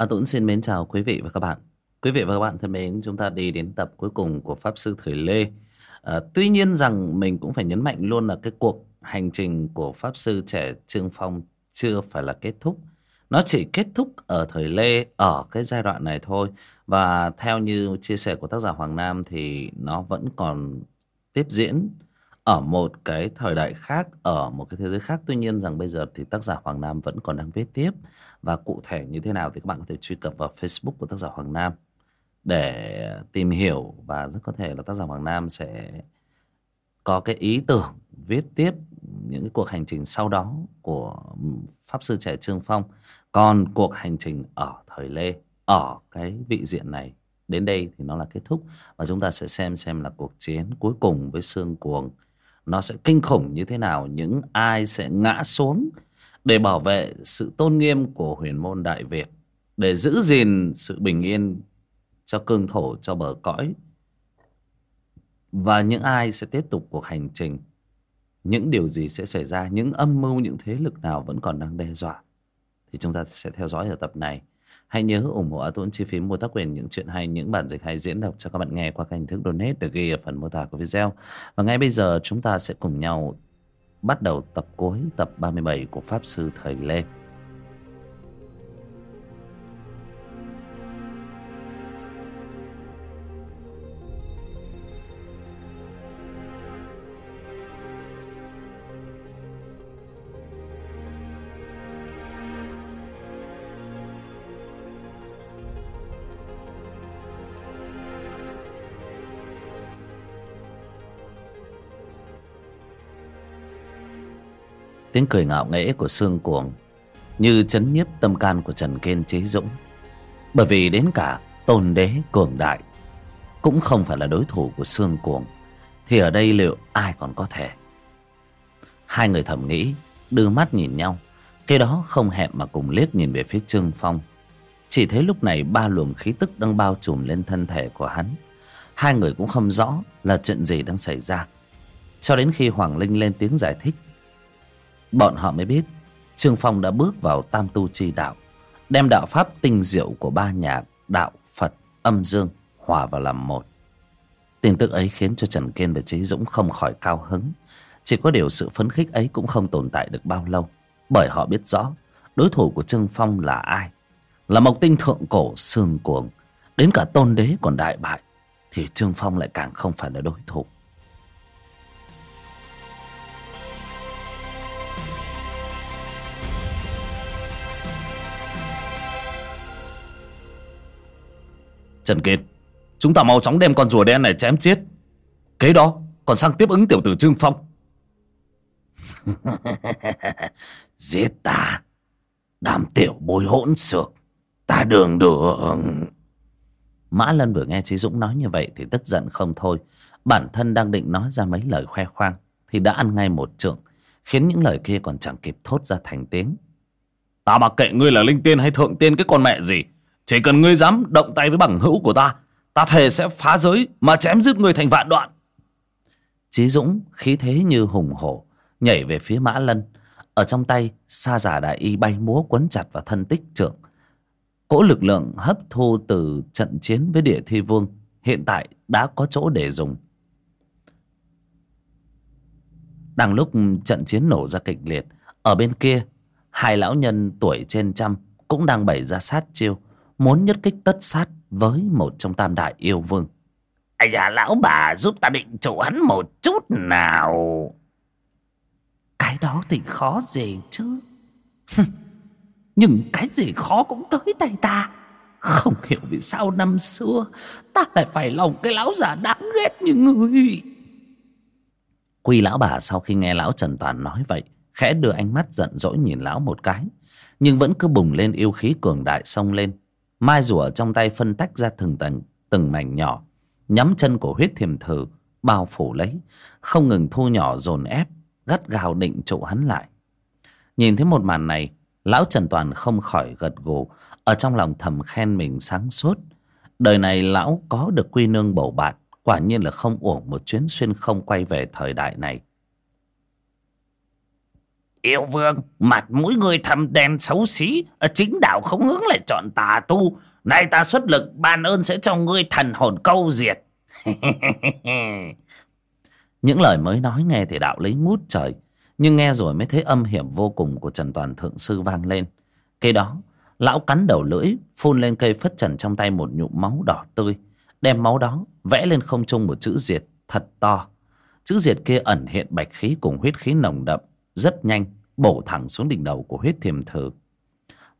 À, Tuấn xin mến chào quý vị và các bạn. Quý vị và các bạn thân mến, chúng ta đi đến tập cuối cùng của Pháp Sư Thời Lê. À, tuy nhiên rằng mình cũng phải nhấn mạnh luôn là cái cuộc hành trình của Pháp Sư trẻ Trương Phong chưa phải là kết thúc. Nó chỉ kết thúc ở thời Lê, ở cái giai đoạn này thôi. Và theo như chia sẻ của tác giả Hoàng Nam thì nó vẫn còn tiếp diễn ở một cái thời đại khác, ở một cái thế giới khác. Tuy nhiên rằng bây giờ thì tác giả Hoàng Nam vẫn còn đang viết tiếp. Và cụ thể như thế nào thì các bạn có thể truy cập vào Facebook của tác giả Hoàng Nam để tìm hiểu và rất có thể là tác giả Hoàng Nam sẽ có cái ý tưởng viết tiếp những cái cuộc hành trình sau đó của pháp sư trẻ Trương Phong. Còn cuộc hành trình ở thời Lê ở cái vị diện này đến đây thì nó là kết thúc và chúng ta sẽ xem xem là cuộc chiến cuối cùng với xương cuồng nó sẽ kinh khủng như thế nào, những ai sẽ ngã xuống để bảo vệ sự tôn nghiêm của huyền môn đại việt, để giữ gìn sự bình yên cho cương thổ, cho bờ cõi. Và những ai sẽ tiếp tục cuộc hành trình, những điều gì sẽ xảy ra, những âm mưu, những thế lực nào vẫn còn đang đe dọa, thì chúng ta sẽ theo dõi ở tập này hãy nhớ ủng hộ A Tuấn chi phí, mua tác quyền những chuyện hay, những bản dịch hay diễn đọc cho các bạn nghe qua các hình thức donate được ghi ở phần mô tả của video. Và ngay bây giờ, chúng ta sẽ cùng nhau bắt đầu tập cuối, tập 37 của Pháp Sư Thời Lê. Tiếng cười ngạo nghễ của sương cuồng, như chấn nhiếp tâm can của trần kiên trí dũng. Bởi vì đến cả tôn đế cường đại cũng không phải là đối thủ của sương cuồng, thì ở đây liệu ai còn có thể? Hai người thầm nghĩ, đưa mắt nhìn nhau, cái đó không hẹn mà cùng liếc nhìn về phía trương phong. Chỉ thấy lúc này ba luồng khí tức đang bao trùm lên thân thể của hắn. Hai người cũng không rõ là chuyện gì đang xảy ra. Cho đến khi hoàng linh lên tiếng giải thích bọn họ mới biết, trương phong đã bước vào tam tu chi đạo, đem đạo pháp tinh diệu của ba nhà đạo, phật, âm dương hòa vào làm một. Tin tức ấy khiến cho trần kiên và trí dũng không khỏi cao hứng. Chỉ có điều sự phấn khích ấy cũng không tồn tại được bao lâu, bởi họ biết rõ đối thủ của trương phong là ai. Là mộc tinh thượng cổ sương cuồng, đến cả tôn đế còn đại bại, thì trương phong lại càng không phải là đối thủ. Trần Kiệt Chúng ta mau chóng đem con rùa đen này chém chết Kế đó còn sang tiếp ứng tiểu tử Trương Phong. Giết ta Đám tiểu bồi hỗn xược Ta đường đường. Mã Lân vừa nghe Chí Dũng nói như vậy Thì tức giận không thôi. Bản thân đang định nói ra mấy lời khoe khoang Thì đã ăn ngay một trượng Khiến những lời kia còn chẳng kịp thốt ra thành tiếng. Ta mặc kệ ngươi là linh tiên hay thượng tiên Cái con mẹ gì chỉ cần ngươi dám động tay với bằng hữu của ta Ta thề sẽ phá giới Mà chém giết ngươi thành vạn đoạn. Chí Dũng khí thế như hùng hổ, Nhảy về phía Mã Lân. Ở trong tay sa giả đại y bay múa quấn chặt vào thân tích trưởng. Cỗ lực lượng hấp thu từ trận chiến với địa thi vương, Hiện tại đã có chỗ để dùng. Đang lúc trận chiến nổ ra kịch liệt, Ở bên kia, Hai lão nhân tuổi trên trăm Cũng đang bày ra sát chiêu muốn nhất kích tất sát với một trong tam đại yêu vương. Ây da lão bà giúp ta định chủ hắn một chút nào. Cái đó thì khó gì chứ. Nhưng cái gì khó cũng tới tay ta. Không hiểu vì sao năm xưa ta lại phải lòng cái lão già đáng ghét như người quy lão bà sau khi nghe lão trần toàn nói vậy khẽ đưa ánh mắt giận dỗi nhìn lão một cái nhưng vẫn cứ bùng lên yêu khí cường đại xông lên mai rùa trong tay phân tách ra từng tầng, từng mảnh nhỏ. Nhắm chân của huyết thiềm thử, bao phủ lấy. Không ngừng thu nhỏ dồn ép, gắt gào định trụ hắn lại. Nhìn thấy một màn này, lão trần toàn không khỏi gật gù. Ở trong lòng thầm khen mình sáng suốt. Đời này lão có được quy nương bầu bạn, quả nhiên là không uổng một chuyến xuyên không quay về thời đại này. Yêu vương, mặt mũi người thầm đen xấu xí, ờ, chính đạo không hướng lại chọn tà tu. Nay ta xuất lực ban ơn sẽ cho ngươi thần hồn câu diệt. Những lời mới nói nghe thì đạo lấy ngút trời. Nhưng nghe rồi mới thấy âm hiểm vô cùng của Trần Toàn Thượng Sư vang lên. Cây đó, lão cắn đầu lưỡi, phun lên cây phất trần trong tay một nhụm máu đỏ tươi. Đem máu đó vẽ lên không trung một chữ diệt thật to. Chữ diệt kia ẩn hiện bạch khí cùng huyết khí nồng đậm. Rất nhanh, bổ thẳng xuống đỉnh đầu của huyết thiềm thử.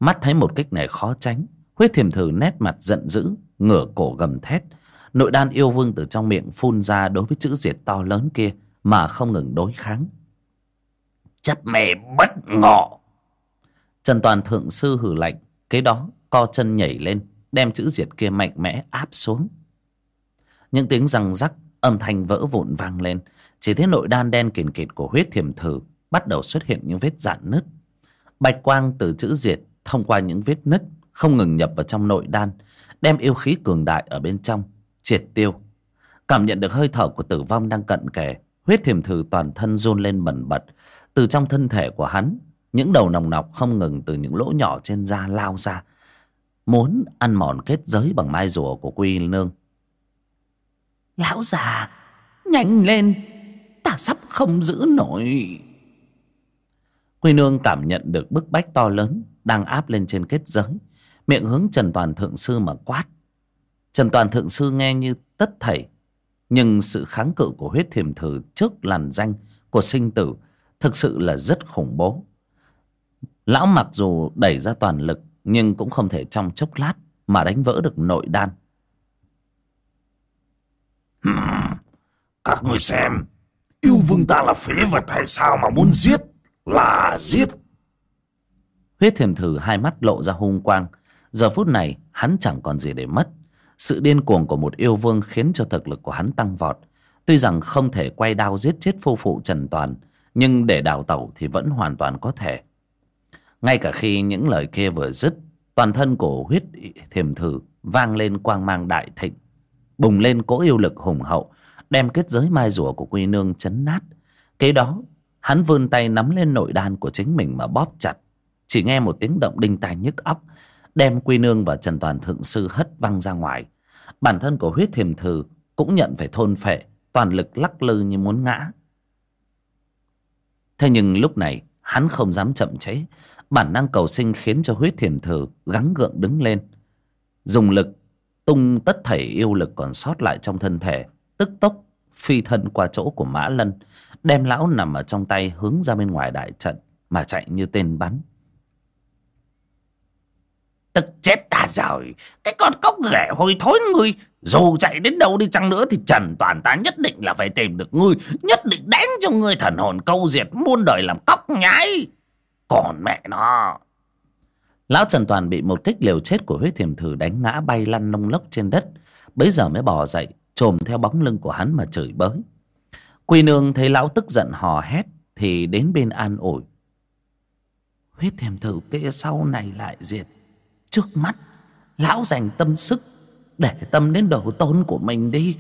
Mắt thấy một kích này khó tránh. Huyết thiềm thử nét mặt giận dữ, ngửa cổ gầm thét. Nội đan yêu vương từ trong miệng phun ra đối với chữ diệt to lớn kia mà không ngừng đối kháng. Chấp mề bất ngọ. Trần Toàn Thượng Sư hử lạnh. Kế đó co chân nhảy lên đem chữ diệt kia mạnh mẽ áp xuống. Những tiếng răng rắc âm thanh vỡ vụn vang lên. Chỉ thấy nội đan đen kìn kịt của huyết thiềm thử bắt đầu xuất hiện những vết dạn nứt. Bạch quang từ chữ diệt thông qua những vết nứt không ngừng nhập vào trong nội đan, đem yêu khí cường đại ở bên trong, triệt tiêu. Cảm nhận được hơi thở của tử vong đang cận kề, huyết thiềm thử toàn thân run lên bẩn bật. Từ trong thân thể của hắn, những đầu nòng nọc không ngừng từ những lỗ nhỏ trên da lao ra, muốn ăn mòn kết giới bằng mai rùa của quy nương. Lão già, nhanh lên, ta sắp không giữ nổi quy nương cảm nhận được bức bách to lớn đang áp lên trên kết giới. Miệng hướng trần toàn thượng sư mà quát. Trần toàn thượng sư nghe như tất thảy, nhưng sự kháng cự của huyết thiềm thử trước làn danh của sinh tử thực sự là rất khủng bố. Lão mặc dù đẩy ra toàn lực, nhưng cũng không thể trong chốc lát mà đánh vỡ được nội đan. Các người xem, yêu vương ta là phế vật hay sao mà muốn giết? Là giết. Huyết thiềm thử hai mắt lộ ra hung quang. Giờ phút này, hắn chẳng còn gì để mất. Sự điên cuồng của một yêu vương khiến cho thực lực của hắn tăng vọt. Tuy rằng không thể quay đao giết chết phu phụ trần toàn, nhưng để đào tẩu thì vẫn hoàn toàn có thể. Ngay cả khi những lời kia vừa dứt, toàn thân của huyết thiềm thử vang lên quang mang đại thịnh, bùng lên cỗ yêu lực hùng hậu, đem kết giới mai rùa của quy nương chấn nát. Kế đó hắn vươn tay nắm lên nội đan của chính mình mà bóp chặt. Chỉ nghe một tiếng động đinh tai nhức óc, đem quy nương và trần toàn thượng sư hất văng ra ngoài. Bản thân của huyết thiềm thừ cũng nhận phải thôn phệ, toàn lực lắc lư như muốn ngã. Thế nhưng lúc này, hắn không dám chậm chế bản năng cầu sinh khiến cho huyết thiềm thừ gắng gượng đứng lên. Dùng lực, tung tất thảy yêu lực còn sót lại trong thân thể, tức tốc phi thân qua chỗ của mã lân đem lão nằm ở trong tay hướng ra bên ngoài đại trận mà chạy như tên bắn. Tức chết ta rồi. Cái con cốc ghẻ hôi thối ngươi, dù chạy đến đâu đi chăng nữa thì trần toàn ta nhất định là phải tìm được ngươi, nhất định đánh cho ngươi thần hồn câu diệt muôn đời làm cóc nhái. Còn mẹ nó. Lão trần toàn bị một kích liều chết của huyết thiềm thử đánh ngã bay lăn nông lốc trên đất. Bấy giờ mới bò dậy chồm theo bóng lưng của hắn mà chửi bới quy nương thấy lão tức giận hò hét thì đến bên an ủi. Huyết thèm thử kia sau này lại diệt. Trước mắt, lão dành tâm sức để tâm đến đầu tôn của mình đi.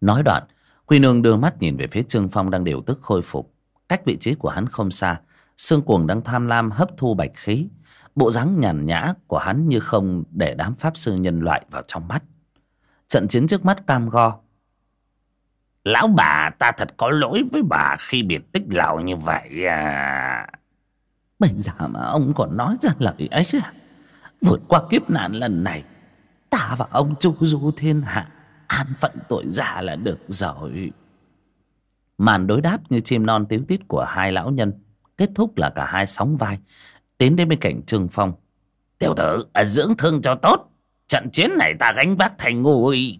Nói đoạn quy nương đưa mắt nhìn về phía trương phong đang điều tức khôi phục. Cách vị trí của hắn không xa, xương cuồng đang tham lam hấp thu bạch khí. Bộ dáng nhàn nhã của hắn như không để đám pháp sư nhân loại vào trong mắt. Trận chiến trước mắt cam go lão bà ta thật có lỗi với bà khi biệt tích lão như vậy à. Bây giờ mà ông còn nói ra lời ấy à. Vượt qua kiếp nạn lần này ta và ông chu du thiên hạ an phận tuổi già là được rồi. Màn đối đáp như chim non tíu tít của hai lão nhân kết thúc là cả hai sóng vai tiến đến bên cạnh trương phong. Tiểu tử dưỡng thương cho tốt trận chiến này ta gánh vác thành ngôi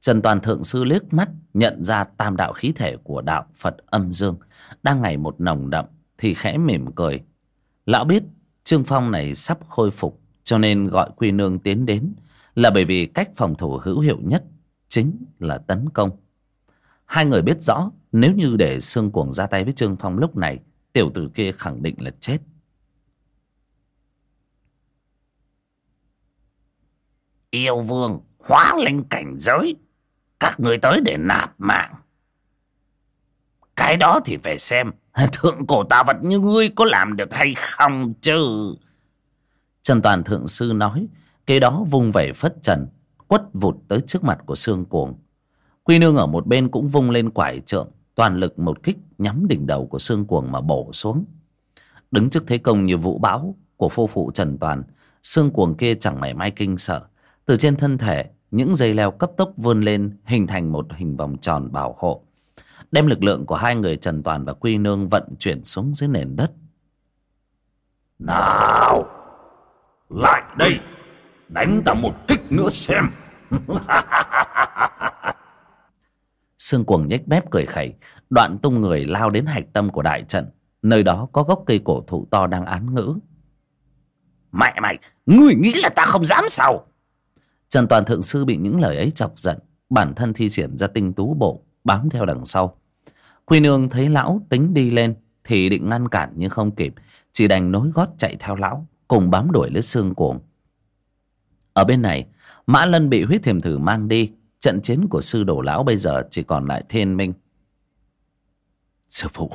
trần toàn thượng sư liếc mắt, nhận ra tam đạo khí thể của đạo phật âm dương đang ngày một nồng đậm, thì khẽ mỉm cười. Lão biết, trương phong này sắp khôi phục, cho nên gọi quy nương tiến đến, là bởi vì cách phòng thủ hữu hiệu nhất chính là tấn công. Hai người biết rõ, nếu như để sương cuồng ra tay với trương phong lúc này, tiểu tử kia khẳng định là chết. Yêu vương hóa linh cảnh giới các người tới để nạp mạng. Cái đó thì phải xem Thượng cổ tà vật như ngươi có làm được hay không chứ. Trần Toàn Thượng Sư nói, Kế đó vung vẩy phất trần, Quất vụt tới trước mặt của Sương Cuồng. Quy Nương ở một bên cũng vung lên quải trượng, Toàn lực một kích nhắm đỉnh đầu của Sương Cuồng mà bổ xuống. Đứng trước thế công như vũ bão Của phu phụ Trần Toàn, Sương Cuồng kia chẳng mảy may kinh sợ. Từ trên thân thể những dây leo cấp tốc vươn lên Hình thành một hình vòng tròn bảo hộ. Đem lực lượng của hai người Trần Toàn và Quy Nương Vận chuyển xuống dưới nền đất. Nào! Lại đây! Đánh ta một kích nữa xem! Sương cuồng nhếch mép cười khẩy Đoạn tung người lao đến hạch tâm của đại trận. Nơi đó có gốc cây cổ thụ to đang án ngữ. Mẹ mày Ngươi nghĩ là ta không dám sao Trần Toàn Thượng Sư bị những lời ấy chọc giận Bản thân thi triển ra tinh tú bộ Bám theo đằng sau. Quy nương thấy lão tính đi lên Thì định ngăn cản nhưng không kịp Chỉ đành nối gót chạy theo lão Cùng bám đuổi lấy xương cuồng. Ở bên này Mã Lân bị huyết thiềm thử mang đi Trận chiến của sư đồ lão bây giờ chỉ còn lại thiên minh. Sư phụ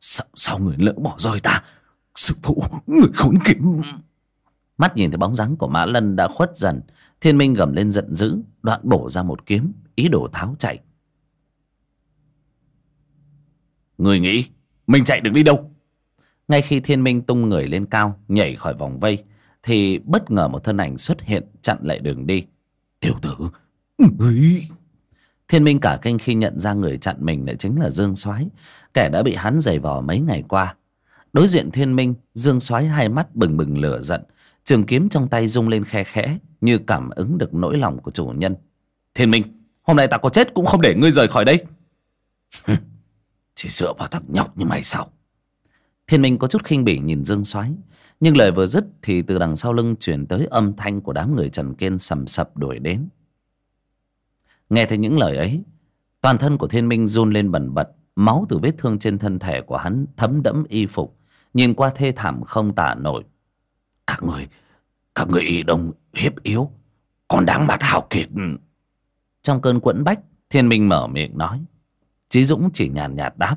Sao, sao người lỡ bỏ rơi ta? Sư phụ Người khốn kiếp. Mắt nhìn thấy bóng dáng của Mã Lân đã khuất dần. Thiên minh gầm lên giận dữ Đoạn bổ ra một kiếm Ý đồ tháo chạy. Người nghĩ Mình chạy được đi đâu? Ngay khi thiên minh tung người lên cao Nhảy khỏi vòng vây Thì bất ngờ một thân ảnh xuất hiện Chặn lại đường đi. Tiểu tử. Người Thiên minh cả kinh khi nhận ra người chặn mình lại chính là Dương soái. Kẻ đã bị hắn giày vò mấy ngày qua. Đối diện thiên minh Dương soái hai mắt bừng bừng lửa giận Trường kiếm trong tay rung lên khe khẽ Như cảm ứng được nỗi lòng của chủ nhân. Thiên minh Hôm nay ta có chết cũng không để ngươi rời khỏi đây. Chỉ dựa vào thằng nhóc như mày sao? Thiên minh có chút khinh bỉ nhìn Dương soái Nhưng lời vừa dứt Thì từ đằng sau lưng chuyển tới âm thanh Của đám người Trần Kiên sầm sập đuổi đến. Nghe thấy những lời ấy Toàn thân của thiên minh run lên bần bật Máu từ vết thương trên thân thể của hắn Thấm đẫm y phục Nhìn qua thê thảm không tả nổi Các người Các người y đông hiếp yếu Còn đáng mặt hào kiệt. Trong cơn quẫn bách Thiên minh mở miệng nói. Chí Dũng chỉ nhàn nhạt, đáp.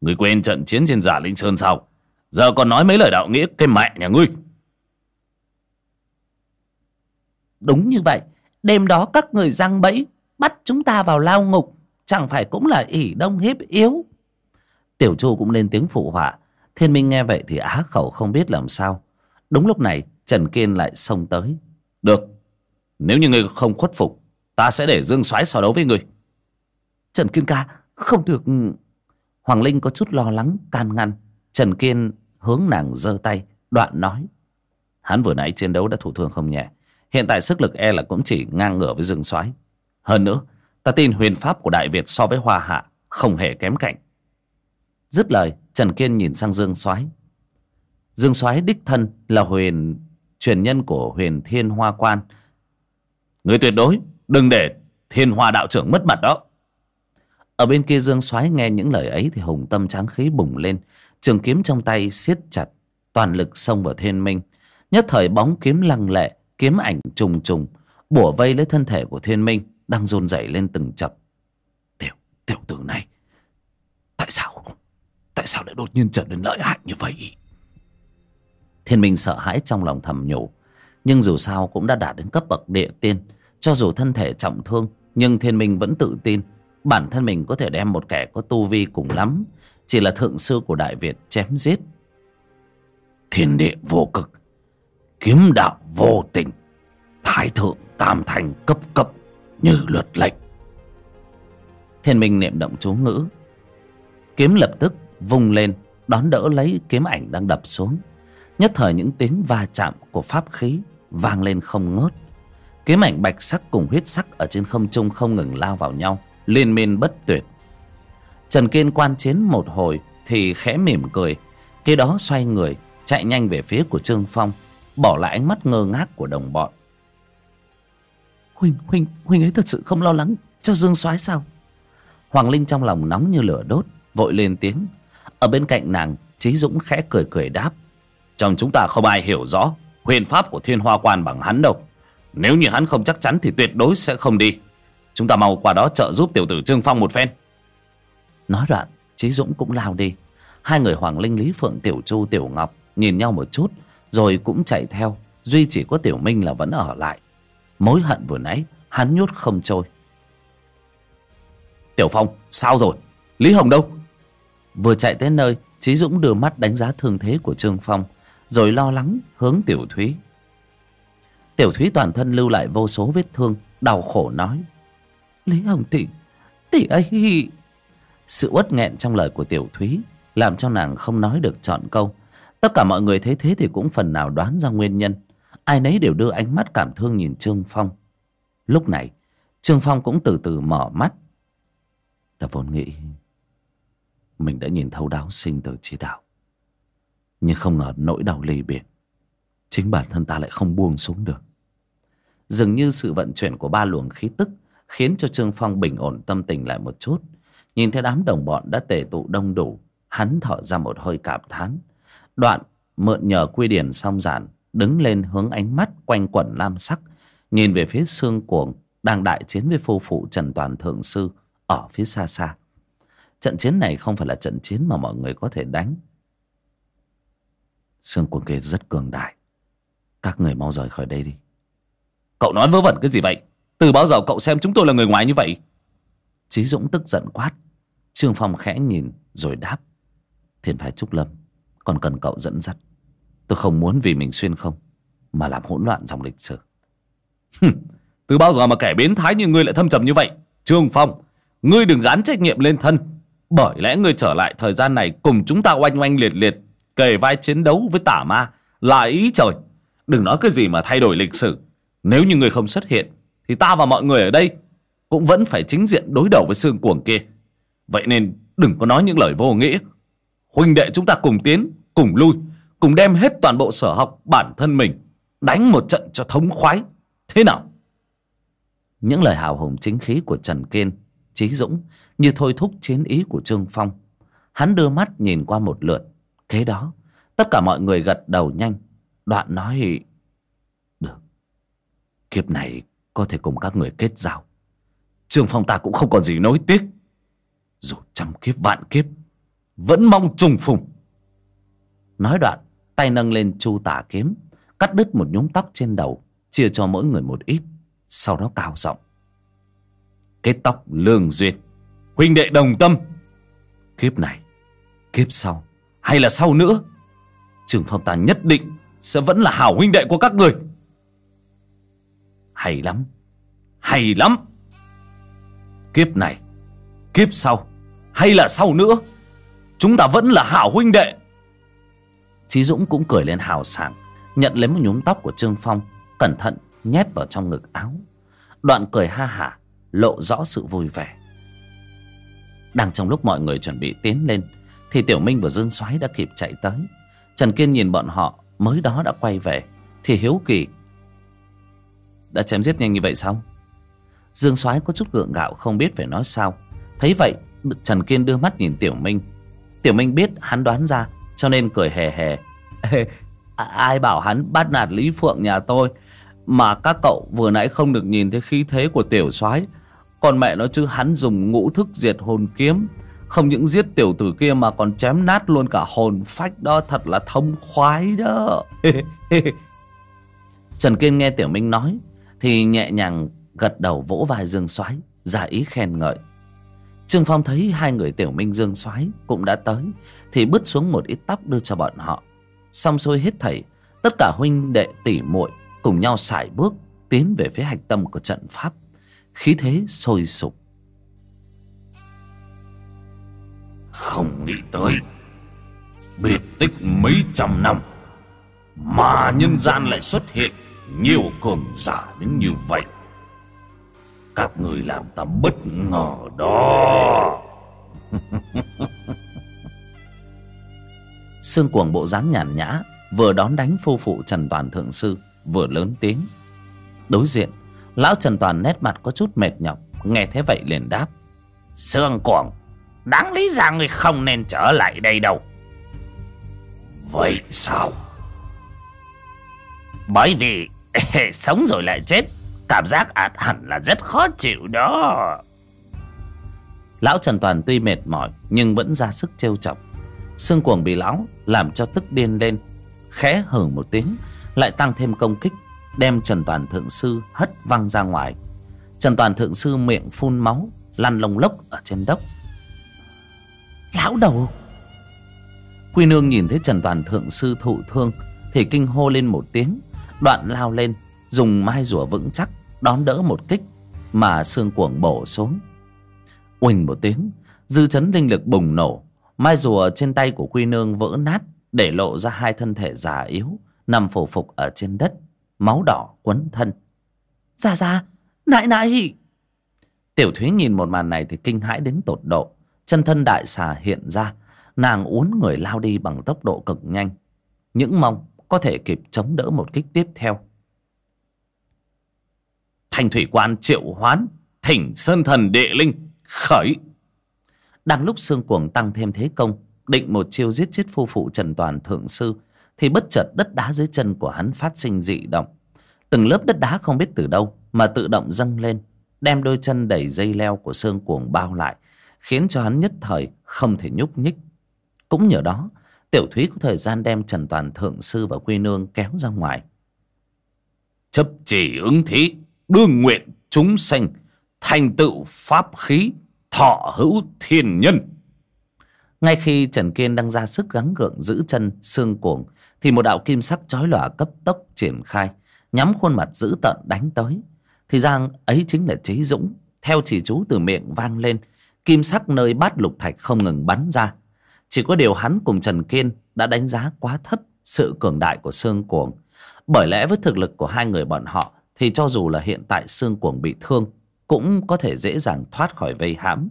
Người quên trận chiến trên giả Linh Sơn sao? Giờ còn nói mấy lời đạo nghĩa Cái mẹ nhà ngươi. Đúng như vậy Đêm đó các người răng bẫy Bắt chúng ta vào lao ngục Chẳng phải cũng là ỷ đông hiếp yếu? Tiểu Chu cũng lên tiếng phụ họa. Thiên Minh nghe vậy thì á khẩu không biết làm sao Đúng lúc này Trần Kiên lại xông tới. Được. Nếu như ngươi không khuất phục Ta sẽ để Dương soái so đấu với ngươi. Trần Kiên ca không được. Hoàng Linh có chút lo lắng can ngăn. Trần Kiên hướng nàng giơ tay Đoạn nói. Hắn vừa nãy chiến đấu đã thủ thương không nhẹ. Hiện tại sức lực e là cũng chỉ ngang ngửa với Dương soái. Hơn nữa Ta tin huyền pháp của Đại Việt so với Hoa Hạ Không hề kém cạnh. Dứt lời Trần Kiên nhìn sang Dương soái Dương soái đích thân là huyền Truyền nhân của huyền thiên hoa quan. Người tuyệt đối Đừng để thiên hoa đạo trưởng mất mặt đó. Ở bên kia Dương soái nghe những lời ấy Thì hùng tâm tráng khí bùng lên. Trường kiếm trong tay siết chặt Toàn lực xông vào thiên minh. Nhất thời bóng kiếm lăng lệ Kiếm ảnh trùng trùng Bủa vây lấy thân thể của thiên minh Đang run rẩy lên từng chập. Tiểu, tiểu tử này Tại sao Tại sao lại đột nhiên trở nên lợi hại như vậy? Thiên minh sợ hãi trong lòng thầm nhủ. Nhưng dù sao cũng đã đạt đến cấp bậc địa tiên, Cho dù thân thể trọng thương, Nhưng thiên minh vẫn tự tin Bản thân mình có thể đem một kẻ có tu vi cùng lắm, Chỉ là thượng sư của Đại Việt chém giết. Thiên địa vô cực, Kiếm đạo vô tình, Thái thượng tam thành cấp cấp Như luật lệnh. Thiên minh niệm động chú ngữ, Kiếm lập tức vung lên, Đón đỡ lấy kiếm ảnh đang đập xuống. Nhất thời những tiếng va chạm của pháp khí Vang lên không ngớt. Kiếm ảnh bạch sắc cùng huyết sắc Ở trên không trung không ngừng lao vào nhau Liên miên bất tuyệt. Trần Kiên quan chiến một hồi Thì khẽ mỉm cười Kế đó xoay người Chạy nhanh về phía của Trương Phong Bỏ lại ánh mắt ngơ ngác của đồng bọn. Huynh, Huynh, Huynh ấy thật sự không lo lắng Cho Dương soái sao? Hoàng Linh trong lòng nóng như lửa đốt Vội lên tiếng. Ở bên cạnh nàng Trí Dũng khẽ cười cười đáp Trong chúng ta không ai hiểu rõ Huyền pháp của thiên hoa quan bằng hắn đâu. Nếu như hắn không chắc chắn thì tuyệt đối sẽ không đi. Chúng ta mau qua đó trợ giúp tiểu tử Trương Phong một phen. Nói đoạn Chí Dũng cũng lao đi. Hai người Hoàng Linh Lý Phượng Tiểu Chu Tiểu Ngọc Nhìn nhau một chút Rồi cũng chạy theo. Duy chỉ có Tiểu Minh là vẫn ở lại. Mối hận vừa nãy hắn nhốt không trôi. Tiểu Phong sao rồi? Lý Hồng đâu? Vừa chạy tới nơi Chí Dũng đưa mắt đánh giá thương thế của Trương Phong rồi lo lắng hướng Tiểu Thúy. Tiểu Thúy toàn thân lưu lại vô số vết thương, Đau khổ nói, Lý Hồng tỷ Tỷ ấy. Sự uất nghẹn trong lời của Tiểu Thúy Làm cho nàng không nói được chọn câu. Tất cả mọi người thấy thế thì cũng phần nào đoán ra nguyên nhân. Ai nấy đều đưa ánh mắt cảm thương nhìn Trương Phong. Lúc này, Trương Phong cũng từ từ mở mắt. Ta vốn nghĩ Mình đã nhìn thấu đáo sinh tử chi đạo. Nhưng không ngờ nỗi đau ly biệt Chính bản thân ta lại không buông xuống được. Dường như sự vận chuyển của ba luồng khí tức Khiến cho Trương Phong bình ổn tâm tình lại một chút. Nhìn thấy đám đồng bọn đã tề tụ đông đủ, Hắn thở ra một hơi cảm thán. Đoạn mượn nhờ quy điển song giản, Đứng lên hướng ánh mắt quanh quẩn lam sắc, Nhìn về phía xương cuồng Đang đại chiến với phu phụ Trần Toàn Thượng Sư Ở phía xa xa. Trận chiến này không phải là trận chiến mà mọi người có thể đánh. Xương quần kia rất cường đại. Các người mau rời khỏi đây đi. Cậu nói vớ vẩn cái gì vậy? Từ bao giờ cậu xem chúng tôi là người ngoài như vậy? Chí Dũng tức giận quát. Trương Phong khẽ nhìn rồi đáp. Thiên phái Trúc Lâm, Còn cần cậu dẫn dắt. Tôi không muốn vì mình xuyên không, Mà làm hỗn loạn dòng lịch sử. Từ bao giờ mà kẻ biến thái như ngươi lại thâm trầm như vậy? Trương Phong, Ngươi đừng gán trách nhiệm lên thân. Bởi lẽ ngươi trở lại thời gian này Cùng chúng ta oanh oanh liệt liệt. Kề vai chiến đấu với tả ma, Là ý trời. Đừng nói cái gì mà thay đổi lịch sử. Nếu như ngươi không xuất hiện, Thì ta và mọi người ở đây Cũng vẫn phải chính diện đối đầu với xương cuồng kia. Vậy nên đừng có nói những lời vô nghĩa. Huynh đệ chúng ta cùng tiến, Cùng lui, Cùng đem hết toàn bộ sở học bản thân mình Đánh một trận cho thống khoái. Thế nào? Những lời hào hùng chính khí của Trần Kiên Trí Dũng Như thôi thúc chiến ý của Trương Phong. Hắn đưa mắt nhìn qua một lượt Kế đó, Tất cả mọi người gật đầu nhanh. Đoạn nói, Được, Kiếp này có thể cùng các người kết giao. Trương Phong ta cũng không còn gì nối tiếc. Dù trăm kiếp, vạn kiếp, Vẫn mong trùng phùng. Nói đoạn, Tay nâng lên chu tả kiếm, Cắt đứt một nhúm tóc trên đầu, Chia cho mỗi người một ít, Sau đó cao giọng. Kết tóc lương duyệt Huynh đệ đồng tâm. Kiếp này, Kiếp sau hay là sau nữa, Trường phong ta nhất định Sẽ vẫn là hảo huynh đệ của các người. Hay lắm Hay lắm. Kiếp này, Kiếp sau, Hay là sau nữa, Chúng ta vẫn là hảo huynh đệ. Chí Dũng cũng cười lên hào sảng, Nhận lấy một nhúm tóc của Trương Phong, Cẩn thận nhét vào trong ngực áo. Đoạn cười ha hả, Lộ rõ sự vui vẻ. Đang trong lúc mọi người chuẩn bị tiến lên thì Tiểu Minh và Dương Soái đã kịp chạy tới. Trần Kiên nhìn bọn họ Mới đó đã quay về. Thì hiếu kỳ Đã chém giết nhanh như vậy sao? Dương Soái có chút gượng gạo không biết phải nói sao. Thấy vậy Trần Kiên đưa mắt nhìn Tiểu Minh. Tiểu Minh biết hắn đoán ra Cho nên cười hề hề. Ê, Ai bảo hắn bắt nạt Lý Phượng nhà tôi Mà các cậu vừa nãy không được nhìn thấy khí thế của Tiểu soái. Còn mẹ nó chứ hắn dùng ngũ thức diệt hồn kiếm không những giết tiểu tử kia mà còn chém nát luôn cả hồn phách đó, Thật là thông khoái đó. Trần Kiên nghe Tiểu Minh nói, Thì nhẹ nhàng gật đầu vỗ vai Dương soái, Giả ý khen ngợi. Trương Phong thấy hai người Tiểu Minh Dương soái cũng đã tới, Thì bứt xuống một ít tóc đưa cho bọn họ. Xong xuôi hết thảy, Tất cả huynh đệ, tỷ muội Cùng nhau sải bước Tiến về phía hạch tâm của trận pháp. Khí thế sôi sục. Không nghĩ tới. Biệt tích mấy trăm năm Mà nhân gian lại xuất hiện Nhiều cường giả đến như vậy. Các người làm ta bất ngờ đó. Sương cuồng bộ dáng nhàn nhã Vừa đón đánh phu phụ Trần Toàn Thượng Sư Vừa lớn tiếng. Đối diện Lão Trần Toàn nét mặt có chút mệt nhọc Nghe thế vậy liền đáp. Sương cuồng Đáng lý ra người không nên trở lại đây đâu. Vậy sao? Bởi vì, Sống rồi lại chết, Cảm giác ạt hẳn là rất khó chịu đó. Lão trần toàn tuy mệt mỏi, nhưng vẫn ra sức trêu chọc. Xương cuồng bị lão làm cho tức điên lên, khẽ hử một tiếng, lại tăng thêm công kích, đem trần toàn thượng sư hất văng ra ngoài. Trần toàn thượng sư miệng phun máu, lăn lông lốc ở trên đất lão đầu. Quy nương nhìn thấy trần toàn thượng sư thụ thương thì kinh hô lên một tiếng đoạn lao lên dùng mai rùa vững chắc đón đỡ một kích mà xương cuồng bổ xuống. Uỳnh một tiếng dư chấn linh lực bùng nổ mai rùa trên tay của quy nương vỡ nát để lộ ra hai thân thể già yếu nằm phủ phục ở trên đất máu đỏ quấn thân. Ra ra nại nại tiểu thúy nhìn một màn này thì kinh hãi đến tột độ chân thân đại xà hiện ra. Nàng uốn người lao đi bằng tốc độ cực nhanh. Những mong có thể kịp chống đỡ một kích tiếp theo. Thành thủy quan triệu hoán, thỉnh sơn thần địa linh, khởi. Đang lúc xương cuồng tăng thêm thế công, định một chiêu giết chết phu phụ trần toàn thượng sư, thì bất chợt đất đá dưới chân của hắn phát sinh dị động. Từng lớp đất đá không biết từ đâu mà tự động dâng lên, đem đôi chân đầy dây leo của xương cuồng bao lại khiến cho hắn nhất thời không thể nhúc nhích. Cũng nhờ đó tiểu thúy có thời gian đem trần toàn thượng sư và quy nương kéo ra ngoài. Chấp chỉ ứng thí đương nguyện chúng sanh thành tựu pháp khí thọ hữu thiên nhân. Ngay khi trần kiên đang ra sức gắng gượng giữ chân xương cuồng thì một đạo kim sắc chói lòa cấp tốc triển khai nhắm khuôn mặt dữ tợn đánh tới. Thì giang ấy chính là chế dũng theo chỉ chú từ miệng vang lên kim sắc nơi bát lục thạch không ngừng bắn ra. Chỉ có điều hắn cùng trần kiên đã đánh giá quá thấp sự cường đại của xương cuồng. Bởi lẽ với thực lực của hai người bọn họ thì cho dù là hiện tại xương cuồng bị thương cũng có thể dễ dàng thoát khỏi vây hãm.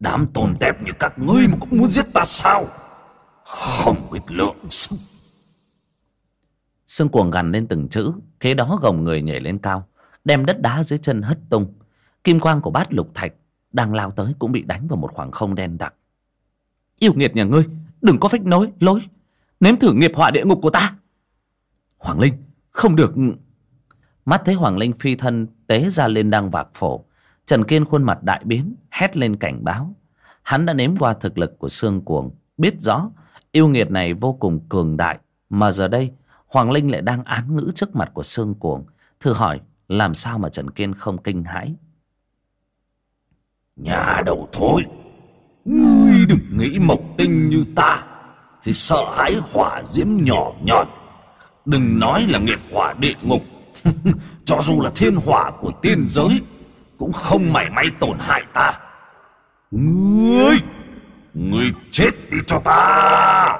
Đám tồn tép như các ngươi mà cũng muốn giết ta sao? Không biết lượng sức. Xương cuồng gằn lên từng chữ kế đó gồng người nhảy lên cao đem đất đá dưới chân hất tung kim quang của bát lục thạch đang lao tới cũng bị đánh vào một khoảng không đen đặc. Yêu nghiệt nhà ngươi, đừng có phách nối, lối. Nếm thử nghiệp họa địa ngục của ta. Hoàng linh, không được. Mắt thấy hoàng linh phi thân tế ra lên đang vạc phổ, trần kiên khuôn mặt đại biến, hét lên cảnh báo. Hắn đã nếm qua thực lực của xương cuồng, biết rõ yêu nghiệt này vô cùng cường đại, mà giờ đây hoàng linh lại đang án ngữ trước mặt của xương cuồng, thử hỏi làm sao mà trần kiên không kinh hãi nhà đầu thôi ngươi đừng nghĩ mộc tinh như ta, thì sợ hãi hỏa diễm nhỏ nhọn đừng nói là nghiệp hỏa địa ngục, cho dù là thiên hỏa của tiên giới, cũng không mảy may tổn hại ta. Ngươi ngươi chết đi cho ta.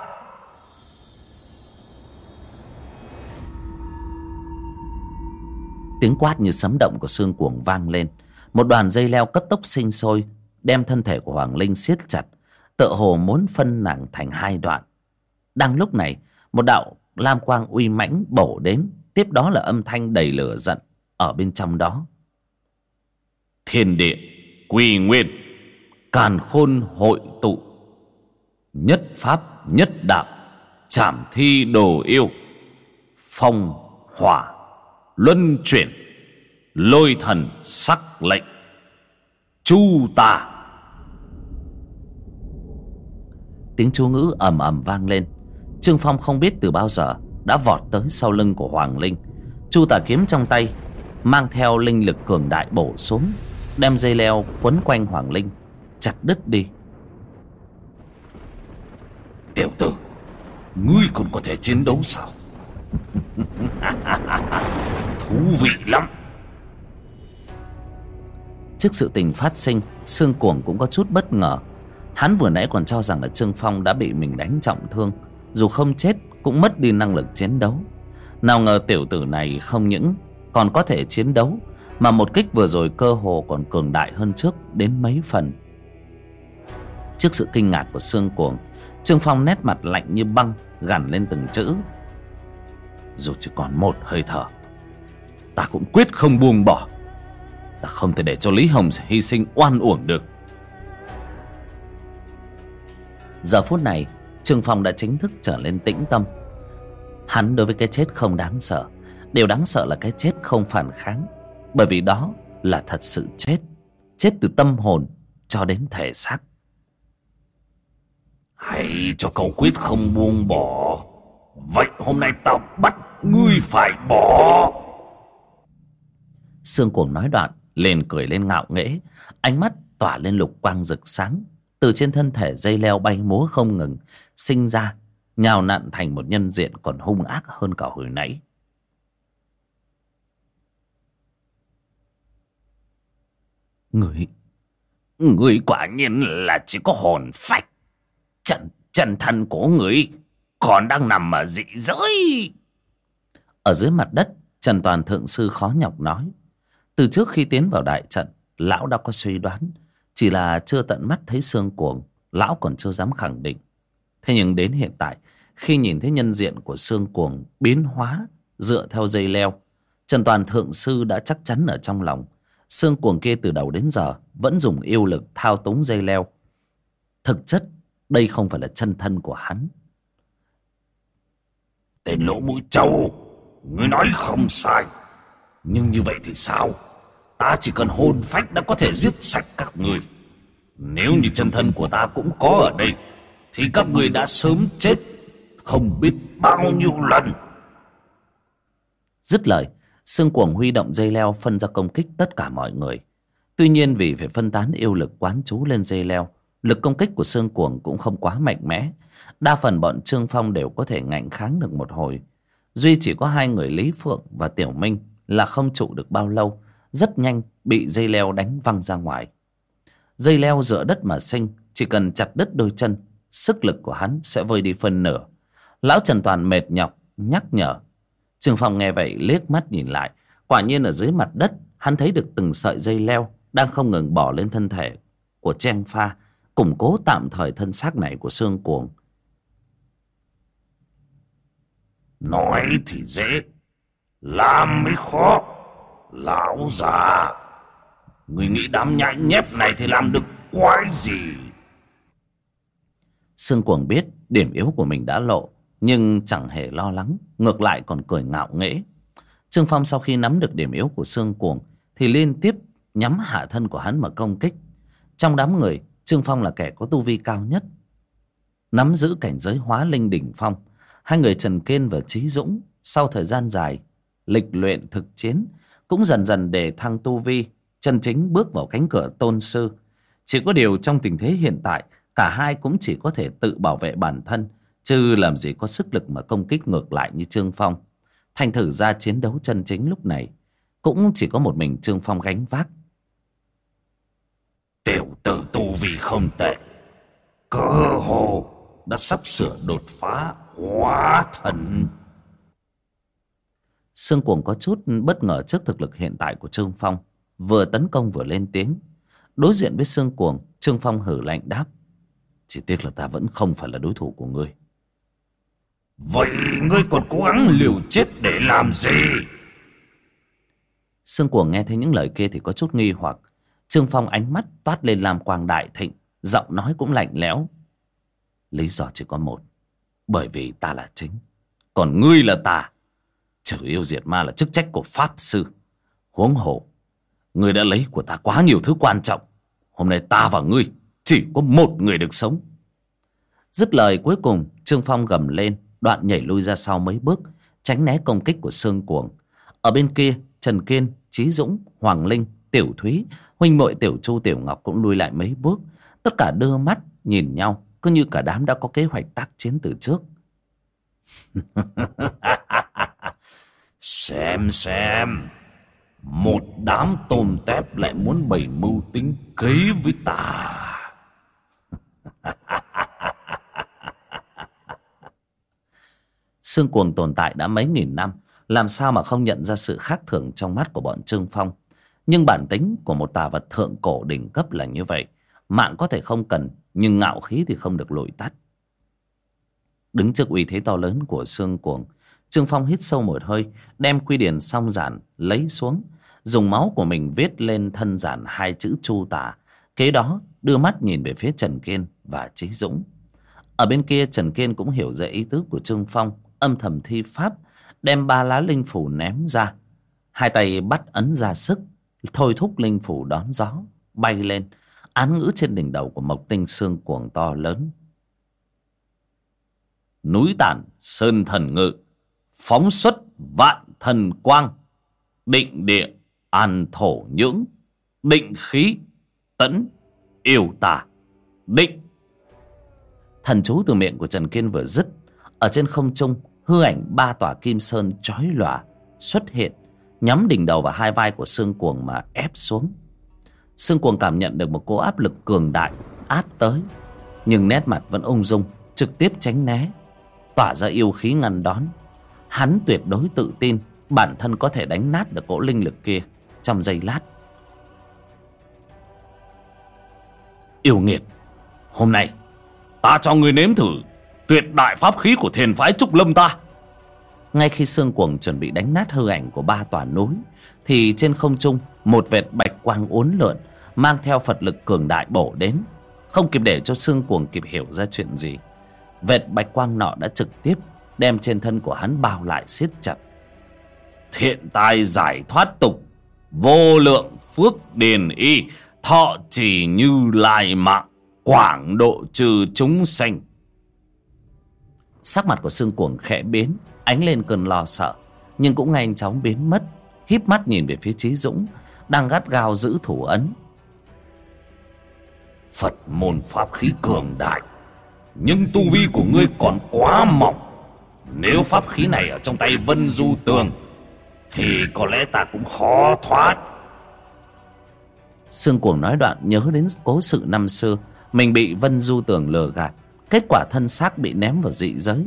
Tiếng quát như sấm động của xương cuồng vang lên một đoàn dây leo cấp tốc sinh sôi, đem thân thể của hoàng linh siết chặt, tựa hồ muốn phân nàng thành hai đoạn. Đang lúc này, một đạo lam quang uy mãnh bổ đến, tiếp đó là âm thanh đầy lửa giận ở bên trong đó. Thiên địa, quy nguyên, càn khôn hội tụ, nhất pháp, nhất đạo, chảm thi đồ yêu, phong hỏa, luân chuyển lôi thần sắc lệnh. Chu tà. Tiếng chú ngữ ầm ầm vang lên. Trương phong không biết từ bao giờ đã vọt tới sau lưng của hoàng linh. Chu tà kiếm trong tay mang theo linh lực cường đại bổ xuống đem dây leo quấn quanh hoàng linh chặt đứt đi. Tiểu tử ngươi còn có thể chiến đấu sao? Thú vị lắm trước sự tình phát sinh, sương cuồng cũng có chút bất ngờ. Hắn vừa nãy còn cho rằng là trương phong đã bị mình đánh trọng thương. Dù không chết, cũng mất đi năng lực chiến đấu. Nào ngờ tiểu tử này không những còn có thể chiến đấu, mà một kích vừa rồi cơ hồ còn cường đại hơn trước đến mấy phần. Trước sự kinh ngạc của sương cuồng, trương phong nét mặt lạnh như băng, gằn lên từng chữ. Dù chỉ còn một hơi thở, ta cũng quyết không buông bỏ ta không thể để cho lý hồng hy sinh oan uổng được. Giờ phút này trương phong đã chính thức trở lên tĩnh tâm. Hắn đối với cái chết không đáng sợ. Điều đáng sợ là cái chết không phản kháng. Bởi vì đó là thật sự chết. Chết từ tâm hồn cho đến thể xác. Hay cho câu quyết không buông bỏ. Vậy hôm nay tao bắt ngươi phải bỏ. Sương cuồng nói đoạn liền cười lên ngạo nghễ. Ánh mắt tỏa lên lục quang rực sáng. Từ trên thân thể dây leo bay múa không ngừng, sinh ra, nhào nặn thành một nhân diện còn hung ác hơn cả hồi nãy. Người người quả nhiên là chỉ có hồn phách. Chân chân thân của người còn đang nằm ở dị giới. Ở dưới mặt đất, trần toàn thượng sư khó nhọc nói từ trước khi tiến vào đại trận, lão đã có suy đoán. Chỉ là chưa tận mắt thấy xương cuồng, lão còn chưa dám khẳng định. Thế nhưng đến hiện tại, khi nhìn thấy nhân diện của xương cuồng biến hóa dựa theo dây leo, trần toàn thượng sư đã chắc chắn ở trong lòng. Xương cuồng kia từ đầu đến giờ vẫn dùng yêu lực thao túng dây leo. Thực chất, đây không phải là chân thân của hắn. Tên lỗ mũi trâu ngươi nói không sai nhưng như vậy thì sao? Ta chỉ cần hôn phách đã có thể giết sạch các người nếu như chân thân của ta cũng có ở đây, thì các người đã sớm chết không biết bao nhiêu lần. Dứt lời Sương cuồng huy động dây leo phân ra công kích tất cả mọi người. Tuy nhiên vì phải phân tán yêu lực quán chú lên dây leo, lực công kích của Sương cuồng cũng không quá mạnh mẽ. Đa phần bọn trương phong đều có thể ngạnh kháng được một hồi. Duy chỉ có hai người lý phượng và tiểu minh là không trụ được bao lâu, rất nhanh bị dây leo đánh văng ra ngoài. Dây leo dựa đất mà sinh, chỉ cần chặt đứt đôi chân, sức lực của hắn sẽ vơi đi phân nửa. Lão trần toàn mệt nhọc, nhắc nhở. Trương phong nghe vậy liếc mắt nhìn lại, quả nhiên ở dưới mặt đất, hắn thấy được từng sợi dây leo đang không ngừng bỏ lên thân thể của chen pha, củng cố tạm thời thân xác này của xương cuồng. Nói thì dễ làm mới khó. Lão già, người nghĩ đám nhãi nhép này thì làm được quái gì? Sương Cuồng biết điểm yếu của mình đã lộ, Nhưng chẳng hề lo lắng, Ngược lại còn cười ngạo nghễ. Trương Phong sau khi nắm được điểm yếu của Sương Cuồng Thì liên tiếp nhắm hạ thân của hắn mà công kích. Trong đám người, Trương Phong là kẻ có tu vi cao nhất. Nắm giữ cảnh giới hóa linh đỉnh phong, Hai người Trần Kiên và Trí Dũng Sau thời gian dài Lịch luyện thực chiến, Cũng dần dần để thăng tu vi, Chân chính bước vào cánh cửa tôn sư. Chỉ có điều trong tình thế hiện tại, cả hai cũng chỉ có thể tự bảo vệ bản thân, chứ làm gì có sức lực mà công kích ngược lại như trương phong. Thành thử ra chiến đấu chân chính lúc này, cũng chỉ có một mình trương phong gánh vác. Tiểu tử tu vi không tệ. Cơ hồ đã sắp sửa đột phá hóa thần sương cuồng có chút bất ngờ trước thực lực hiện tại của trương phong. Vừa tấn công vừa lên tiếng. Đối diện với sương cuồng trương phong hử lạnh đáp. Chỉ tiếc là ta vẫn không phải là đối thủ của ngươi. Vậy ngươi còn cố gắng liều chết để làm gì? Sương cuồng nghe thấy những lời kia thì có chút nghi hoặc. Trương Phong ánh mắt toát lên làm quang đại thịnh Giọng nói cũng lạnh lẽo. Lý do chỉ có một Bởi vì ta là chính Còn ngươi là ta Trừ yêu diệt ma là chức trách của Pháp Sư. Huống hồ, Ngươi đã lấy của ta quá nhiều thứ quan trọng. Hôm nay ta và ngươi chỉ có một người được sống. Dứt lời cuối cùng, trương phong gầm lên, đoạn nhảy lui ra sau mấy bước, tránh né công kích của sương cuồng. Ở bên kia, trần kiên trí dũng, hoàng linh, tiểu thúy, huynh muội tiểu chu, tiểu ngọc cũng lui lại mấy bước. Tất cả đưa mắt nhìn nhau, cứ như cả đám đã có kế hoạch tác chiến từ trước. xem xem. Một đám tôm tép lại muốn bày mưu tính kế với ta. Sương cuồng tồn tại đã mấy nghìn năm, Làm sao mà không nhận ra sự khác thường trong mắt của bọn Trương Phong? Nhưng bản tính của một tà vật thượng cổ đỉnh cấp là như vậy. Mạng có thể không cần, Nhưng ngạo khí thì không được lội tắt. Đứng trước uy thế to lớn của Sương cuồng Trương Phong hít sâu một hơi, Đem quy điển song giản lấy xuống. Dùng máu của mình viết lên thân giản hai chữ chu tả Kế đó, đưa mắt nhìn về phía Trần Kiên và Trí Dũng. Ở bên kia, Trần Kiên cũng hiểu ra ý tứ của Trương Phong, âm thầm thi pháp, đem ba lá linh phủ ném ra. Hai tay bắt ấn ra sức, thôi thúc linh phủ đón gió, bay lên. Án ngữ trên đỉnh đầu của mộc tinh xương cuồng to lớn. Núi tản, sơn thần ngự phóng xuất vạn thần quang, định địa an thổ nhưỡng, định khí tẫn yêu tà, định. Thần chú từ miệng của trần kiên vừa dứt, ở trên không trung, hư ảnh ba tòa kim sơn chói lòa xuất hiện, nhắm đỉnh đầu và hai vai của xương cuồng mà ép xuống. Xương cuồng cảm nhận được một cỗ áp lực cường đại áp tới, nhưng nét mặt vẫn ung dung, trực tiếp tránh né, tỏa ra yêu khí ngăn đón hắn tuyệt đối tự tin bản thân có thể đánh nát được cỗ linh lực kia trong giây lát. Yêu nghiệt hôm nay ta cho người nếm thử tuyệt đại pháp khí của thiền phái trúc lâm ta. Ngay khi sương cuồng chuẩn bị đánh nát hư ảnh của ba tòa núi thì trên không trung một vệt bạch quang uốn lượn mang theo phật lực cường đại bổ đến không kịp để cho sương cuồng kịp hiểu ra chuyện gì. Vệt bạch quang nọ đã trực tiếp đem trên thân của hắn bao lại siết chặt. Thiện tài giải thoát tục, vô lượng phước điền y, thọ chỉ như lai mạng, quảng độ trừ chúng sanh. Sắc mặt của sương cuồng khẽ biến, ánh lên cơn lo sợ, nhưng cũng nhanh chóng biến mất, híp mắt nhìn về phía trí dũng, đang gắt gao giữ thủ ấn. Phật môn pháp khí cường đại, nhưng tu vi của ngươi còn quá mỏng nếu pháp khí này ở trong tay vân du tường, thì có lẽ ta cũng khó thoát. Sương cuồng nói đoạn nhớ đến cố sự năm xưa, mình bị vân du tường lừa gạt, kết quả thân xác bị ném vào dị giới.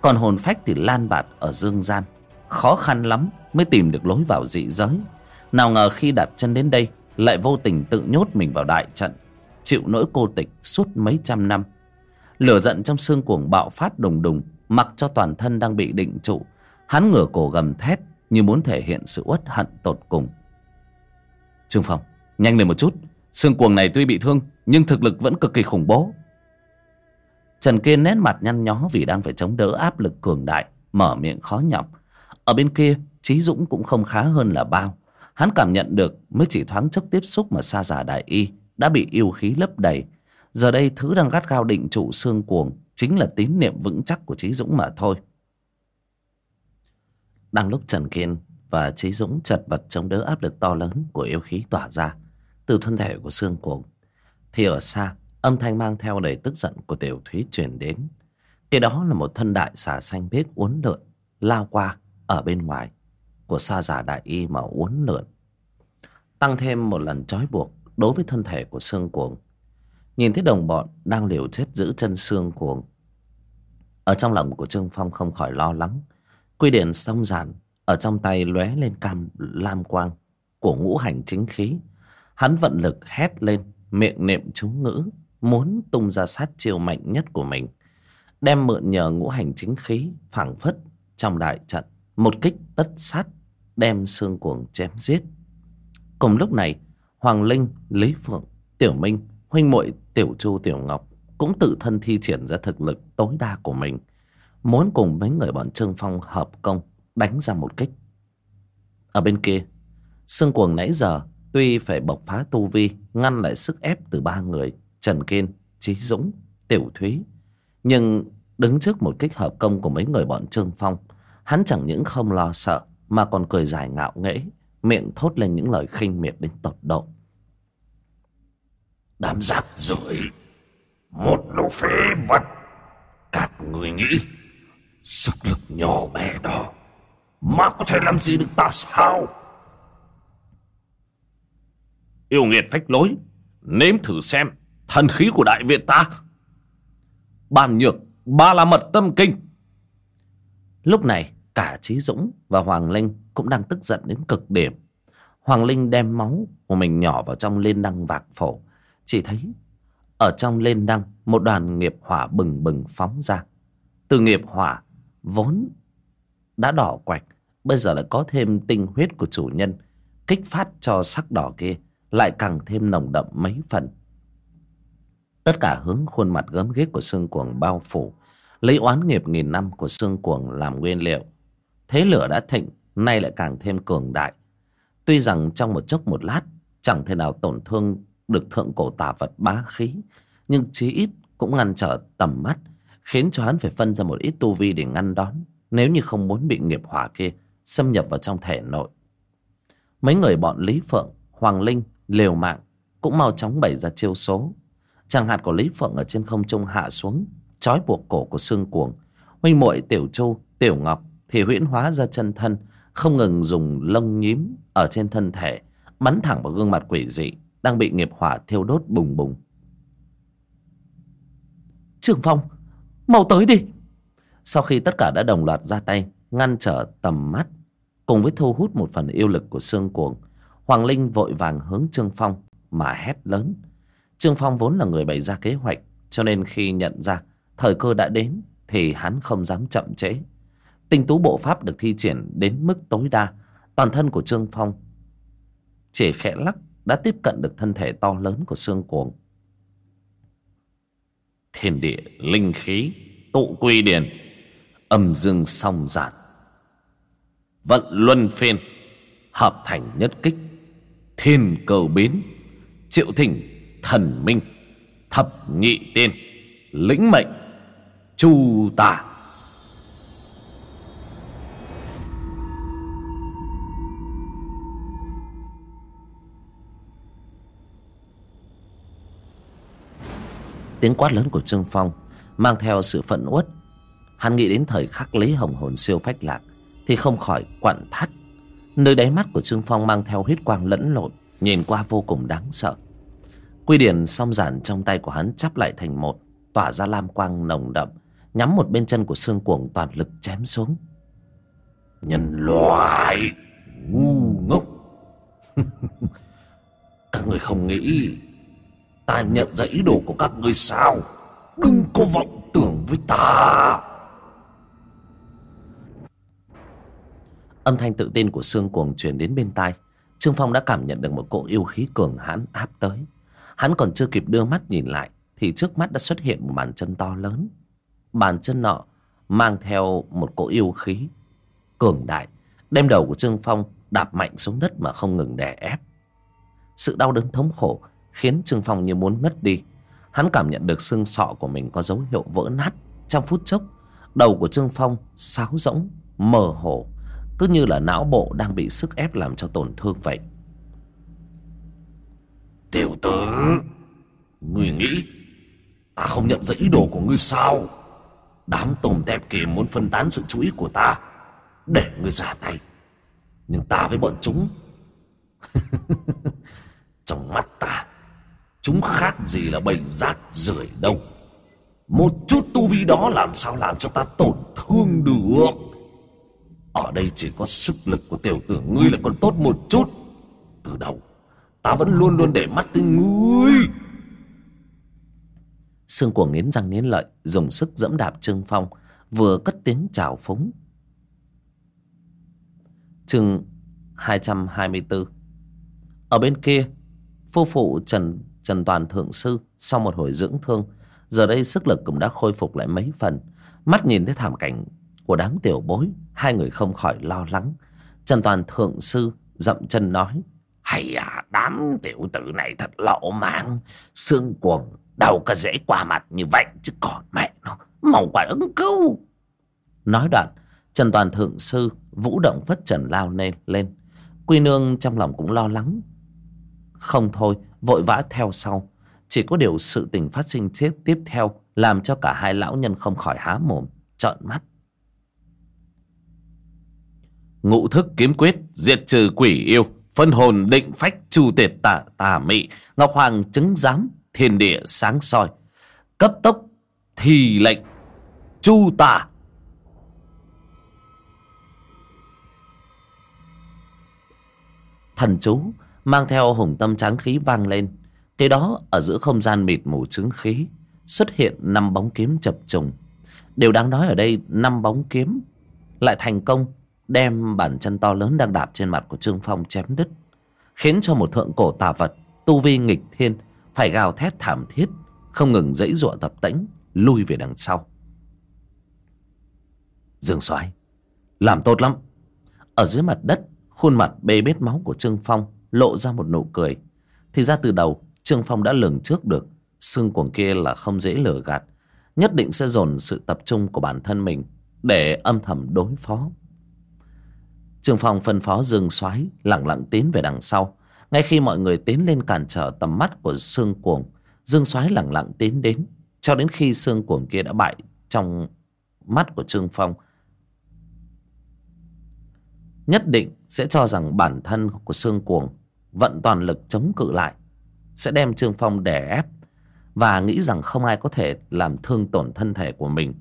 Còn hồn phách thì lan bạt ở dương gian, khó khăn lắm mới tìm được lối vào dị giới. Nào ngờ khi đặt chân đến đây, lại vô tình tự nhốt mình vào đại trận, chịu nỗi cô tịch suốt mấy trăm năm. Lửa giận trong xương cuồng bạo phát đùng đùng mặc cho toàn thân đang bị định trụ. Hắn ngửa cổ gầm thét như muốn thể hiện sự uất hận tột cùng. Trương phong, nhanh lên một chút. Xương cuồng này tuy bị thương, nhưng thực lực vẫn cực kỳ khủng bố. Trần kiên nét mặt nhăn nhó vì đang phải chống đỡ áp lực cường đại, mở miệng khó nhọc. Ở bên kia trí dũng cũng không khá hơn là bao. Hắn cảm nhận được mới chỉ thoáng chốc tiếp xúc mà xa giả đại y đã bị yêu khí lấp đầy. Giờ đây thứ đang gắt gao định trụ xương cuồng chính là tín niệm vững chắc của trí dũng mà thôi. Đang lúc trần kiên và trí dũng chật vật chống đỡ áp lực to lớn của yêu khí tỏa ra từ thân thể của xương cuồng, thì ở xa, âm thanh mang theo đầy tức giận của tiểu thúy truyền đến. Cái đó là một thân đại xà xanh biếc uốn lượn, lao qua ở bên ngoài của sa giả đại y mà uốn lượn. Tăng thêm một lần trói buộc đối với thân thể của xương cuồng nhìn thấy đồng bọn đang liều chết giữ chân xương cuồng ở trong lòng của trương phong không khỏi lo lắng. Quy điện song giản ở trong tay lóe lên cam lam quang của ngũ hành chính khí. Hắn vận lực hét lên, miệng niệm chú ngữ, muốn tung ra sát chiêu mạnh nhất của mình, đem mượn nhờ ngũ hành chính khí phảng phất trong đại trận, một kích tất sát, đem xương cuồng chém giết. Cùng lúc này, hoàng linh, lý phượng, tiểu minh, huynh muội tiểu chu, tiểu ngọc cũng tự thân thi triển ra thực lực tối đa của mình, muốn cùng mấy người bọn trương phong hợp công, đánh ra một kích. Ở bên kia, Sương cuồng nãy giờ tuy phải bộc phá tu vi, ngăn lại sức ép từ ba người trần kiên trí dũng, tiểu thúy, nhưng đứng trước một kích hợp công của mấy người bọn trương phong, hắn chẳng những không lo sợ mà còn cười dài ngạo nghễ, miệng thốt lên những lời khinh miệt đến tột độ đám rác rưởi, một lũ phế vật. Các người nghĩ, sức lực nhỏ bé đó mà có thể làm gì được ta sao? Yêu nghiệt phách lối, nếm thử xem thần khí của đại việt ta. Bàn nhược, ba la mật tâm kinh. Lúc này, cả trí dũng và hoàng linh cũng đang tức giận đến cực điểm. Hoàng linh đem máu của mình nhỏ vào trong lên đăng vạc phổ chỉ thấy, ở trong lên đăng một đoàn nghiệp hỏa bừng bừng phóng ra. Từ nghiệp hỏa, vốn đã đỏ quạch, bây giờ lại có thêm tinh huyết của chủ nhân, kích phát cho sắc đỏ kia, lại càng thêm nồng đậm mấy phần. Tất cả hướng khuôn mặt gớm ghiếc của xương cuồng bao phủ, lấy oán nghiệp nghìn năm của xương cuồng làm nguyên liệu. Thế lửa đã thịnh, nay lại càng thêm cường đại. Tuy rằng trong một chốc một lát, chẳng thể nào tổn thương được thượng cổ tà vật bá khí, nhưng chí ít cũng ngăn trở tầm mắt, khiến cho hắn phải phân ra một ít tu vi để ngăn đón, nếu như không muốn bị nghiệp hỏa kia xâm nhập vào trong thể nội. Mấy người bọn lý phượng, hoàng linh, liều mạng cũng mau chóng bày ra chiêu số. Chàng hạt của lý phượng ở trên không trung hạ xuống, trói buộc cổ của xương cuồng. Huynh muội, tiểu chu, tiểu ngọc thì huyễn hóa ra chân thân, không ngừng dùng lông nhím ở trên thân thể, bắn thẳng vào gương mặt quỷ dị đang bị nghiệp hỏa thiêu đốt bùng bùng. Trường phong, mau tới đi. Sau khi tất cả đã đồng loạt ra tay, ngăn trở tầm mắt, cùng với thu hút một phần yêu lực của xương cuồng, hoàng linh vội vàng hướng trương phong mà hét lớn. Trương phong vốn là người bày ra kế hoạch, cho nên khi nhận ra thời cơ đã đến thì hắn không dám chậm trễ. Tinh tú bộ pháp được thi triển đến mức tối đa, toàn thân của trương phong chỉ khẽ lắc đã tiếp cận được thân thể to lớn của xương cuồng. Thiên địa, linh khí, tụ quy điển, âm dương song giản, vận luân phiên, hợp thành nhất kích, thiên cầu biến, triệu thỉnh, thần minh, thập nhị tiên, lĩnh mệnh, chu tả tiếng quát lớn của trương phong, mang theo sự phẫn uất. Hắn nghĩ đến thời khắc lấy hồng hồn siêu phách lạc, thì không khỏi quặn thắt. Nơi đáy mắt của trương phong mang theo huyết quang lẫn lộn, nhìn qua vô cùng đáng sợ. Quy điển song giản trong tay của hắn chắp lại thành một, tỏa ra lam quang nồng đậm, nhắm một bên chân của xương cuồng toàn lực chém xuống. Nhân loại, ngu ngốc. Các người không nghĩ ta nhận ra ý đồ của các ngươi sao? Đừng có vọng tưởng với ta. Âm thanh tự tin của sương cuồng truyền đến bên tai. Trương phong đã cảm nhận được một cỗ yêu khí cường hãn áp tới. Hắn còn chưa kịp đưa mắt nhìn lại, thì trước mắt đã xuất hiện một bàn chân to lớn. Bàn chân nọ mang theo một cỗ yêu khí cường đại, đem đầu của trương phong đạp mạnh xuống đất mà không ngừng đè ép. Sự đau đớn thống khổ khiến trương phong như muốn ngất đi. Hắn cảm nhận được xương sọ của mình có dấu hiệu vỡ nát. Trong phút chốc, đầu của trương phong sáo rỗng, mờ hồ. Cứ như là não bộ đang bị sức ép làm cho tổn thương vậy. Tiểu tử người nghĩ ta không nhận ra ý đồ của ngươi sao? Đám tôm tép kia muốn phân tán sự chú ý của ta, để ngươi ra tay. Nhưng ta với bọn chúng, trong mắt ta chúng khác gì là bầy rác rưởi đâu. Một chút tu vi đó làm sao làm cho ta tổn thương được? Ở đây chỉ có sức lực của tiểu tử ngươi là còn tốt một chút. Từ đầu, ta vẫn luôn luôn để mắt tới ngươi. Xương của nghiến răng nghiến lợi, dùng sức dẫm đạp trương phong, vừa cất tiếng chào phúng. Chương hai trăm hai mươi bốn. Ở bên kia, phu phụ trần trần toàn thượng sư sau một hồi dưỡng thương. Giờ đây sức lực cũng đã khôi phục lại mấy phần. Mắt nhìn thấy thảm cảnh của đám tiểu bối, hai người không khỏi lo lắng. Trần toàn thượng sư dậm chân nói, hay à đám tiểu tử này thật lộ mạng xương cuồng, đâu có dễ qua mặt như vậy chứ còn mẹ nó màu quả ứng cứu. Nói đoạn, trần toàn thượng sư vũ động phất trần lao lên lên. Quy nương trong lòng cũng lo lắng. Không thôi vội vã theo sau. Chỉ có điều sự tình phát sinh tiếp tiếp theo làm cho cả hai lão nhân không khỏi há mồm, trợn mắt. Ngũ thức kiếm quyết, diệt trừ quỷ yêu, phân hồn định phách chu tiệt tà tà mị, ngọc hoàng chứng giám, thiên địa sáng soi. Cấp tốc thì lệnh, chu tà. Thần chú mang theo hùng tâm tráng khí vang lên. Kế đó, ở giữa không gian mịt mù chứng khí, xuất hiện năm bóng kiếm chập trùng. Điều đáng nói ở đây, năm bóng kiếm lại thành công, đem bàn chân to lớn đang đạp trên mặt của trương phong chém đứt, khiến cho một thượng cổ tà vật, tu vi nghịch thiên, phải gào thét thảm thiết, không ngừng dãy giụa tập tễnh, lui về đằng sau. Dương soái, làm tốt lắm. Ở dưới mặt đất, khuôn mặt bê bết máu của trương phong lộ ra một nụ cười. Thì ra từ đầu, trương phong đã lường trước được, xương cuồng kia là không dễ lừa gạt, nhất định sẽ dồn sự tập trung của bản thân mình để âm thầm đối phó. Trương phong phân phó dương soái lẳng lặng tiến về đằng sau. Ngay khi mọi người tiến lên cản trở tầm mắt của xương cuồng, dương soái lẳng lặng tiến đến, cho đến khi xương cuồng kia đã bại trong mắt của trương phong. Nhất định sẽ cho rằng bản thân của xương cuồng vận toàn lực chống cự lại sẽ đem trương phong đè ép và nghĩ rằng không ai có thể làm thương tổn thân thể của mình.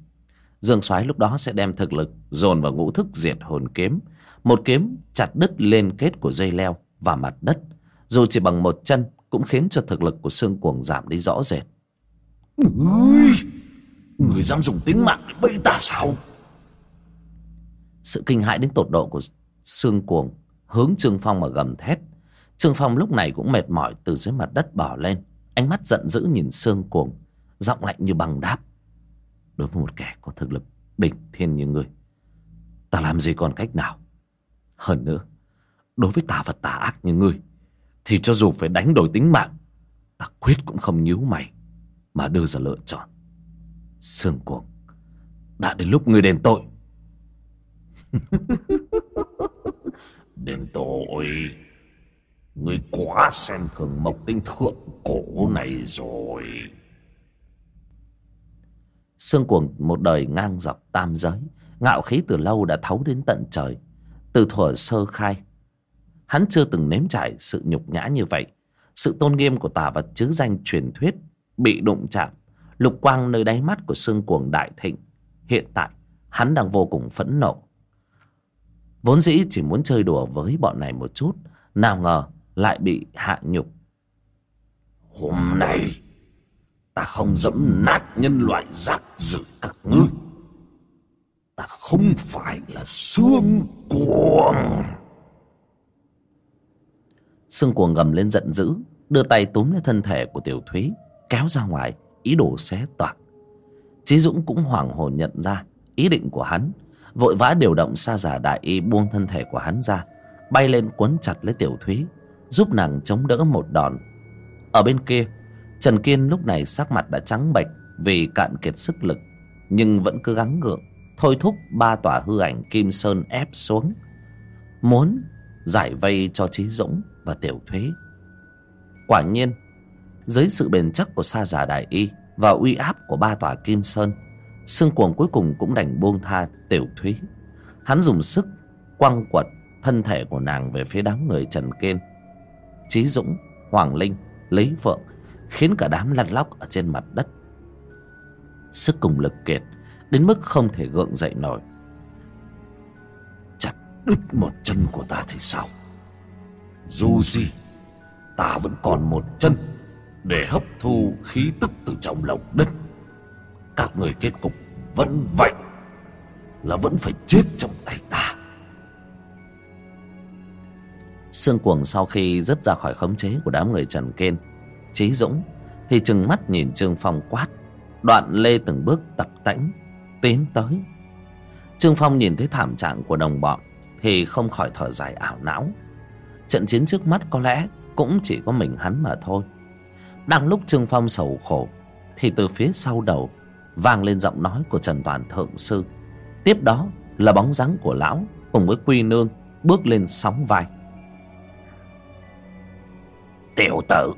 Dương soái lúc đó sẽ đem thực lực dồn vào ngũ thức diệt hồn kiếm một kiếm chặt đứt liên kết của dây leo và mặt đất. Dù chỉ bằng một chân cũng khiến cho thực lực của xương cuồng giảm đi rõ rệt. Người người dám dùng tính mạng để bẫy ta sao? Sự kinh hãi đến tột độ của xương cuồng hướng trương phong mà gầm thét trương phong lúc này cũng mệt mỏi từ dưới mặt đất bỏ lên. Ánh mắt giận dữ nhìn sương cuồng, giọng lạnh như bằng đáp. Đối với một kẻ có thực lực đỉnh thiên như ngươi, ta làm gì còn cách nào? Hơn nữa, đối với tà vật tà ác như ngươi, thì cho dù phải đánh đổi tính mạng, ta quyết cũng không nhíu mày mà đưa ra lựa chọn. Sương cuồng, đã đến lúc ngươi đền tội. Đền tội. Ngươi quá xem thường mộc tinh thượng cổ này rồi. Sương cuồng một đời ngang dọc tam giới, Ngạo khí từ lâu đã thấu đến tận trời. Từ thuở sơ khai, Hắn chưa từng nếm trải sự nhục nhã như vậy. Sự tôn nghiêm của tà vật chứ danh truyền thuyết Bị đụng chạm, Lục quang nơi đáy mắt của sương cuồng đại thịnh. Hiện tại, hắn đang vô cùng phẫn nộ. Vốn dĩ chỉ muốn chơi đùa với bọn này một chút, Nào ngờ lại bị hạ nhục. Hôm nay, Ta không dẫm nát nhân loại rác rưởi các ngươi. Ta không phải là xương cuồng. Xương cuồng gầm lên giận dữ, Đưa tay túm lấy thân thể của tiểu thúy, Kéo ra ngoài, Ý đồ xé toạc. Chí Dũng cũng hoảng hồn nhận ra Ý định của hắn, Vội vã điều động sa giả đại y buông thân thể của hắn ra, Bay lên quấn chặt lấy tiểu thúy Giúp nàng chống đỡ một đòn. Ở bên kia, Trần Kiên lúc này sắc mặt đã trắng bệch Vì cạn kiệt sức lực, Nhưng vẫn cứ gắng gượng, Thôi thúc ba tòa hư ảnh Kim Sơn ép xuống, Muốn giải vây cho Trí Dũng và Tiểu Thúy. Quả nhiên, Dưới sự bền chắc của sa giả đại y Và uy áp của ba tòa Kim Sơn, xương cuồng cuối cùng cũng đành buông tha Tiểu Thúy. Hắn dùng sức quăng quật thân thể của nàng về phía đám người Trần Kiên. Chí Dũng, Hoàng Linh, Lý Phượng khiến cả đám lăn lóc ở trên mặt đất. Sức cùng lực kiệt đến mức không thể gượng dậy nổi. Chặt đứt một chân của ta thì sao? Dù gì, ta vẫn còn một chân để hấp thu khí tức từ trong lòng đất. Các người kết cục vẫn vậy là vẫn phải chết trong tay ta. Sương cuồng sau khi rớt ra khỏi khống chế của đám người Trần Kiên Trí Dũng Thì chừng mắt nhìn Trương Phong quát. Đoạn lê từng bước tập tễnh, Tiến tới. Trương Phong nhìn thấy thảm trạng của đồng bọn Thì không khỏi thở dài ảo não. Trận chiến trước mắt có lẽ Cũng chỉ có mình hắn mà thôi. Đang lúc Trương Phong sầu khổ Thì từ phía sau đầu Vang lên giọng nói của Trần Toàn Thượng Sư. Tiếp đó là bóng dáng của lão Cùng với Quy Nương Bước lên sóng vai. Tiểu tử.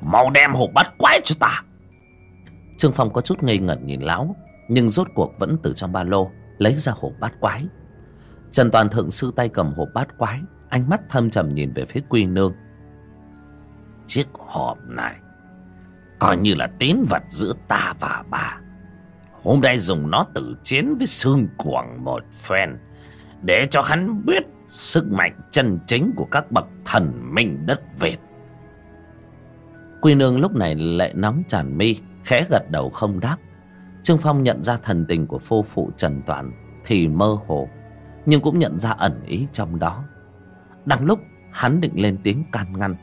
Mau đem hộp bắt quái cho ta. Trương Phong có chút ngây ngẩn nhìn lão Nhưng rốt cuộc vẫn từ trong ba lô Lấy ra hộp bát quái. Trần Toàn Thượng Sư tay cầm hộp bát quái Ánh mắt thâm trầm nhìn về phía Quy Nương. Chiếc hộp này Coi như là tín vật giữa ta và bà Hôm nay dùng nó tử chiến với xương cuồng một phen Để cho hắn biết sức mạnh chân chính của các bậc thần minh đất Việt Quy nương lúc này lệ nóng tràn mi, Khẽ gật đầu không đáp. Trương Phong nhận ra thần tình của phu phụ Trần Toàn Thì mơ hồ, Nhưng cũng nhận ra ẩn ý trong đó. Đang lúc hắn định lên tiếng can ngăn,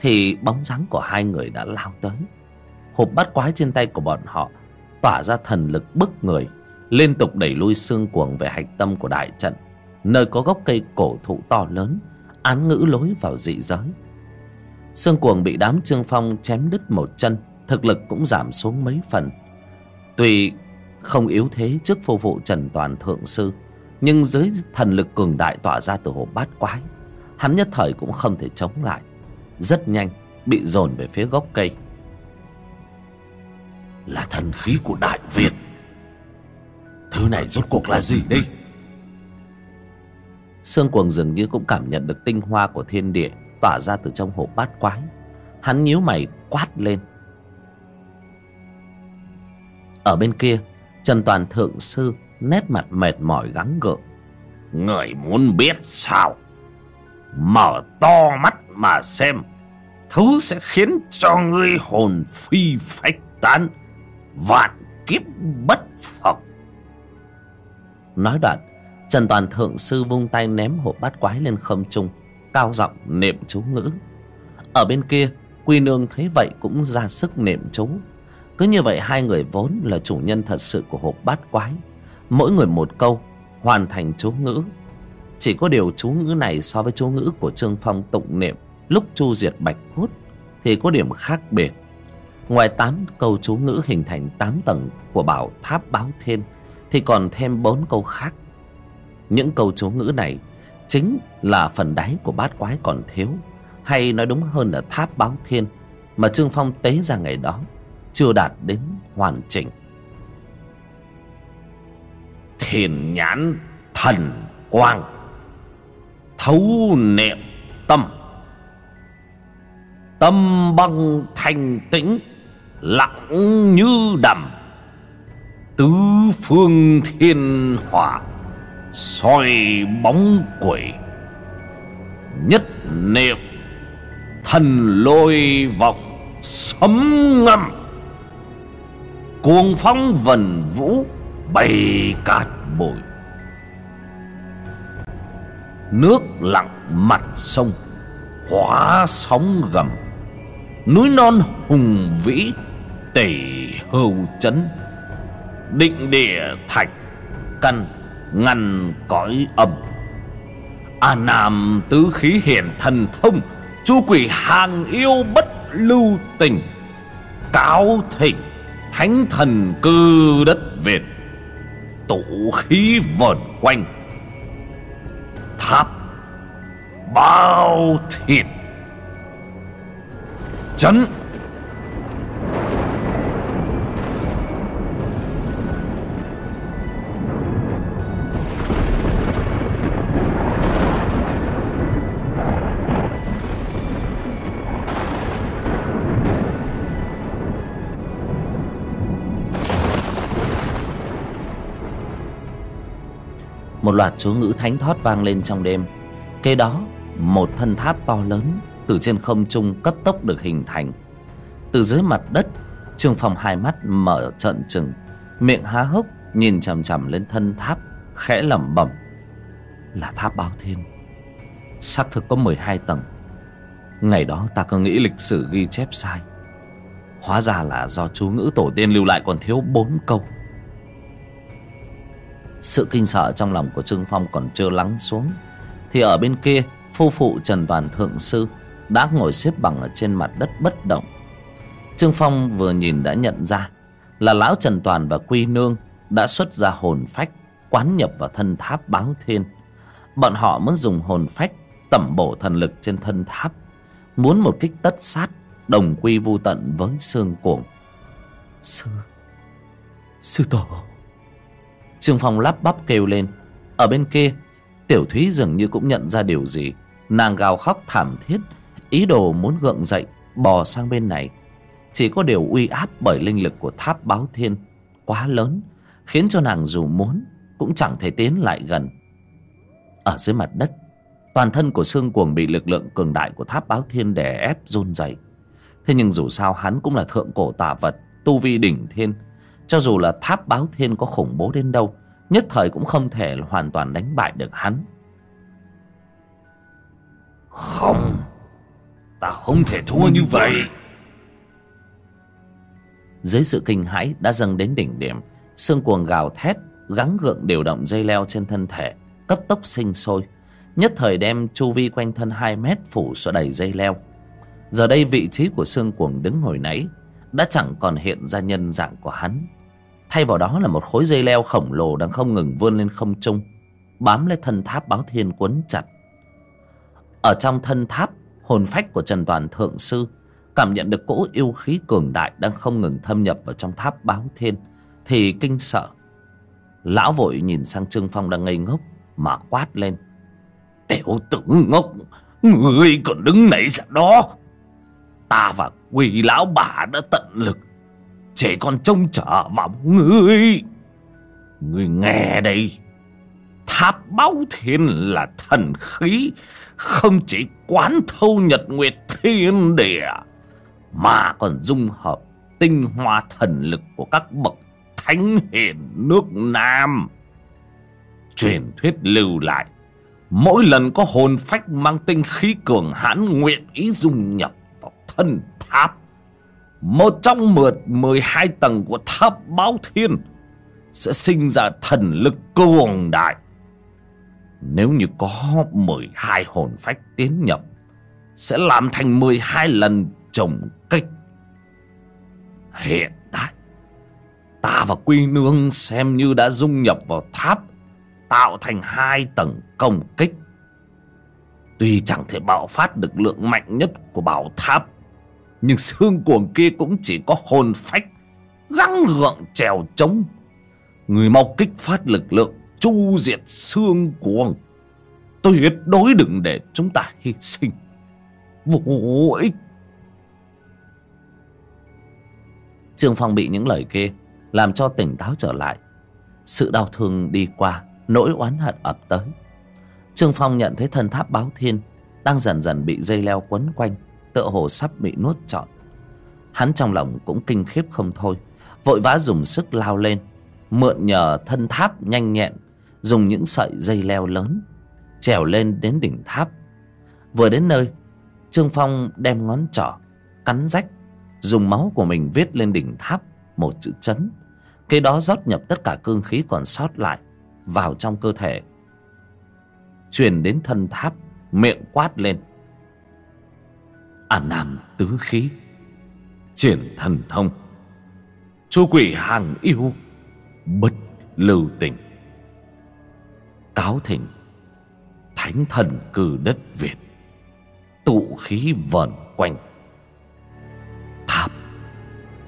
Thì bóng dáng của hai người đã lao tới. Hộp bắt quái trên tay của bọn họ Tỏa ra thần lực bức người, Liên tục đẩy lui xương cuồng về hạch tâm của đại trận, Nơi có gốc cây cổ thụ to lớn, Án ngữ lối vào dị giới. Sương cuồng bị đám Trương Phong chém đứt một chân Thực lực cũng giảm xuống mấy phần. Tuy không yếu thế trước phu phụ Trần Toàn Thượng Sư Nhưng dưới thần lực cường đại tỏa ra từ hồ bát quái Hắn nhất thời cũng không thể chống lại. Rất nhanh bị dồn về phía gốc cây. Là thần khí của Đại Việt. Thứ này rốt cuộc là gì đây? Sương cuồng dường như cũng cảm nhận được tinh hoa của thiên địa Tỏa ra từ trong hộp bát quái. Hắn nhíu mày quát lên. Ở bên kia, Trần Toàn Thượng Sư Nét mặt mệt mỏi gắng gượng. Người muốn biết sao? Mở to mắt mà xem. Thứ sẽ khiến cho ngươi hồn phi phách tán, Vạn kiếp bất phục. Nói đoạn, Trần Toàn Thượng Sư vung tay ném hộp bát quái lên không trung. Cao giọng niệm chú ngữ. Ở bên kia, Quy Nương thấy vậy cũng ra sức niệm chú. Cứ như vậy hai người vốn là chủ nhân thật sự của hộp bát quái. Mỗi người một câu, Hoàn thành chú ngữ. Chỉ có điều chú ngữ này so với chú ngữ của Trương Phong tụng niệm, Lúc chu diệt bạch hút, Thì có điểm khác biệt. Ngoài tám câu chú ngữ hình thành tám tầng của bảo tháp báo thiên, Thì còn thêm bốn câu khác. Những câu chú ngữ này chính là phần đáy của bát quái còn thiếu. Hay nói đúng hơn là tháp báo thiên mà trương phong tế ra ngày đó chưa đạt đến hoàn chỉnh. Thiền nhãn thần quang, thấu niệm tâm tâm băng thanh tĩnh, lặng như đầm, tứ phương thiên hỏa soi bóng quỷ. Nhất niệm thần lôi vọng, sấm ngâm. Cuồng phong vần vũ bay cát bụi. Nước lặng mặt sông, hóa sóng gầm. Núi non hùng vĩ tỷ hầu chấn. Định địa thạch, căn ngăn cõi âm. A nam tứ khí hiển thần thông, chu quỷ hàng yêu bất lưu tình, cáo thịnh, thánh thần cư đất việt, tụ khí vờn quanh, tháp bao thịt chấn một loạt chú ngữ thánh thót vang lên trong đêm. Kế đó, một thân tháp to lớn từ trên không trung cấp tốc được hình thành. Từ dưới mặt đất, trương phong hai mắt mở trợn trừng, miệng há hốc, nhìn chằm chằm lên thân tháp, khẽ lẩm bẩm. Là tháp bao thiên? Xác thực có mười hai tầng. Ngày đó ta cứ nghĩ lịch sử ghi chép sai. Hóa ra là do chú ngữ tổ tiên lưu lại còn thiếu bốn câu sự kinh sợ trong lòng của Trương Phong còn chưa lắng xuống, Thì ở bên kia, Phu phụ Trần Toàn Thượng Sư Đã ngồi xếp bằng ở trên mặt đất bất động. Trương Phong vừa nhìn đã nhận ra Là Lão Trần Toàn và Quy Nương Đã xuất ra hồn phách Quán nhập vào thân tháp báo thiên. Bọn họ muốn dùng hồn phách Tẩm bổ thần lực trên thân tháp, Muốn một kích tất sát Đồng quy vu tận với xương cuồng. Sư Sư tổ. Trương Phong lắp bắp kêu lên. Ở bên kia, Tiểu Thúy dường như cũng nhận ra điều gì. Nàng gào khóc thảm thiết, Ý đồ muốn gượng dậy, Bò sang bên này. Chỉ có điều uy áp bởi linh lực của tháp báo thiên Quá lớn, Khiến cho nàng dù muốn Cũng chẳng thể tiến lại gần. Ở dưới mặt đất, Toàn thân của Sương cuồng bị lực lượng cường đại của tháp báo thiên đè ép run rẩy. Thế nhưng dù sao hắn cũng là thượng cổ tà vật, Tu vi đỉnh thiên cho dù là tháp báo thiên có khủng bố đến đâu Nhất thời cũng không thể hoàn toàn đánh bại được hắn. Không Ta không thể thua như vậy. Dưới sự kinh hãi đã dâng đến đỉnh điểm Sương cuồng gào thét Gắng gượng điều động dây leo trên thân thể Cấp tốc sinh sôi. Nhất thời đem chu vi quanh thân 2 mét phủ xóa đầy dây leo. Giờ đây vị trí của xương cuồng đứng hồi nãy đã chẳng còn hiện ra nhân dạng của hắn thay vào đó là một khối dây leo khổng lồ đang không ngừng vươn lên không trung, bám lấy thân tháp báo thiên quấn chặt. Ở trong thân tháp, hồn phách của trần toàn thượng sư cảm nhận được cỗ yêu khí cường đại đang không ngừng thâm nhập vào trong tháp báo thiên, thì kinh sợ. Lão vội nhìn sang trương phong đang ngây ngốc mà quát lên. Tiểu tử ngốc người còn đứng nãy ra đó. Ta và quỳ lão bà đã tận lực chỉ còn trông chờ vào ngươi ngươi nghe đây tháp báo thiên là thần khí không chỉ quán thâu nhật nguyệt thiên địa mà còn dung hợp tinh hoa thần lực của các bậc thánh hiền nước Nam. Truyền thuyết lưu lại, mỗi lần có hồn phách mang tinh khí cường hãn nguyện ý dung nhập vào thân tháp. Một trong mượt mười hai tầng của tháp báo thiên sẽ sinh ra thần lực cường đại. Nếu như có mười hai hồn phách tiến nhập, sẽ làm thành mười hai lần trồng kích. Hiện tại, ta và Quy Nương xem như đã dung nhập vào tháp, tạo thành hai tầng công kích. Tuy chẳng thể bạo phát được lượng mạnh nhất của bảo tháp, nhưng xương cuồng kia cũng chỉ có hồn phách, găng gượng trèo trống. Người mau kích phát lực lượng, chu diệt xương cuồng. Tuyệt đối đừng để chúng ta hy sinh. Vô ích. Trương Phong bị những lời kia làm cho tỉnh táo trở lại. Sự đau thương đi qua, nỗi oán hận ập tới. Trương Phong nhận thấy thân tháp báo thiên đang dần dần bị dây leo quấn quanh, tựa hồ sắp bị nuốt trọn. Hắn trong lòng cũng kinh khiếp không thôi, vội vã dùng sức lao lên, mượn nhờ thân tháp nhanh nhẹn, dùng những sợi dây leo lớn, trèo lên đến đỉnh tháp. Vừa đến nơi, Trương Phong đem ngón trỏ, cắn rách dùng máu của mình viết lên đỉnh tháp một chữ chấn cái đó rót nhập tất cả cương khí còn sót lại vào trong cơ thể truyền đến thân tháp miệng quát lên an nam tứ khí. Triển thần thông. Chu quỷ hàng yêu. Bất lưu tình. Cáo thỉnh thánh thần cử đất việt. Tụ khí vờn quanh.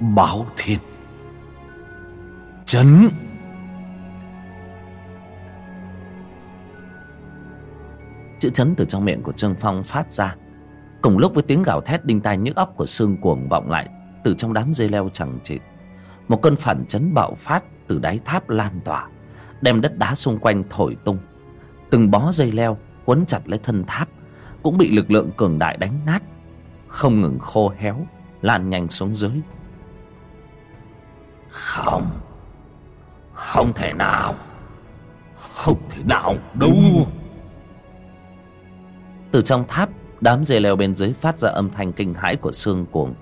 Báo thiên. Chấn. Chữ chấn từ trong miệng của trương phong phát ra cùng lúc với tiếng gào thét đinh tai nhức óc của xương cuồng vọng lại từ trong đám dây leo chẳng chịt. Một cơn phản chấn bạo phát từ đáy tháp lan tỏa đem đất đá xung quanh thổi tung. Từng bó dây leo quấn chặt lấy thân tháp cũng bị lực lượng cường đại đánh nát không ngừng khô héo lan nhanh xuống dưới. Không Không thể nào Không thể nào đâu. Từ trong tháp Đám dây leo bên dưới phát ra âm thanh kinh hãi của xương cuồng.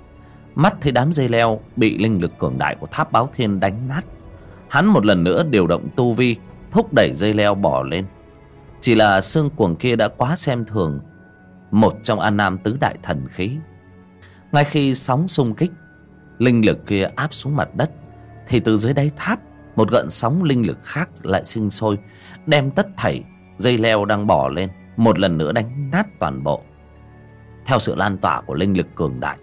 Mắt thấy đám dây leo Bị linh lực cường đại của tháp báo thiên đánh nát. Hắn một lần nữa điều động tu vi, Thúc đẩy dây leo bỏ lên. Chỉ là xương cuồng kia đã quá xem thường, Một trong an nam tứ đại thần khí. Ngay khi sóng xung kích, Linh lực kia áp xuống mặt đất, thì từ dưới đáy tháp, một gợn sóng linh lực khác lại sinh sôi, đem tất thảy dây leo đang bỏ lên, một lần nữa đánh nát toàn bộ theo sự lan tỏa của linh lực cường đại,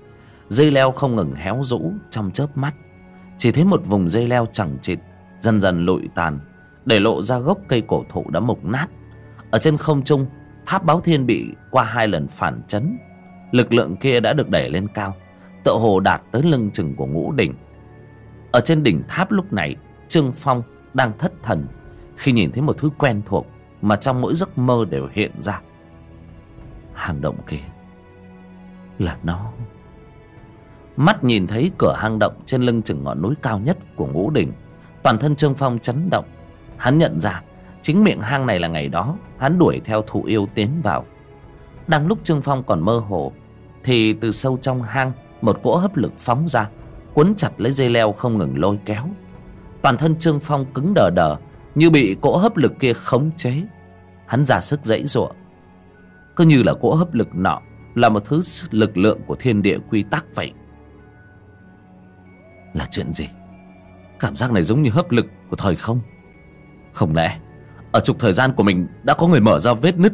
dây leo không ngừng héo rũ trong chớp mắt. Chỉ thấy một vùng dây leo chẳng chịt, dần dần lụi tàn, để lộ ra gốc cây cổ thụ đã mục nát. Ở trên không trung, tháp báo thiên bị qua hai lần phản chấn. Lực lượng kia đã được đẩy lên cao, tựa hồ đạt tới lưng chừng của ngũ đỉnh. Ở trên đỉnh tháp lúc này, Trương Phong đang thất thần Khi nhìn thấy một thứ quen thuộc Mà trong mỗi giấc mơ đều hiện ra. Hang động kia. Là nó. Mắt nhìn thấy cửa hang động Trên lưng chừng ngọn núi cao nhất của ngũ đỉnh Toàn thân Trương Phong chấn động. Hắn nhận ra, Chính miệng hang này là ngày đó, Hắn đuổi theo thụ yêu tiến vào. Đang lúc Trương Phong còn mơ hồ, Thì từ sâu trong hang, Một cỗ hấp lực phóng ra quấn chặt lấy dây leo không ngừng lôi kéo. Toàn thân trương phong cứng đờ đờ, như bị cỗ hấp lực kia khống chế. Hắn ra sức dãy giụa. Cứ như là cỗ hấp lực nọ là một thứ lực lượng của thiên địa quy tắc vậy. Là chuyện gì? Cảm giác này giống như hấp lực của thời không. Không lẽ, ở trục thời gian của mình đã có người mở ra vết nứt?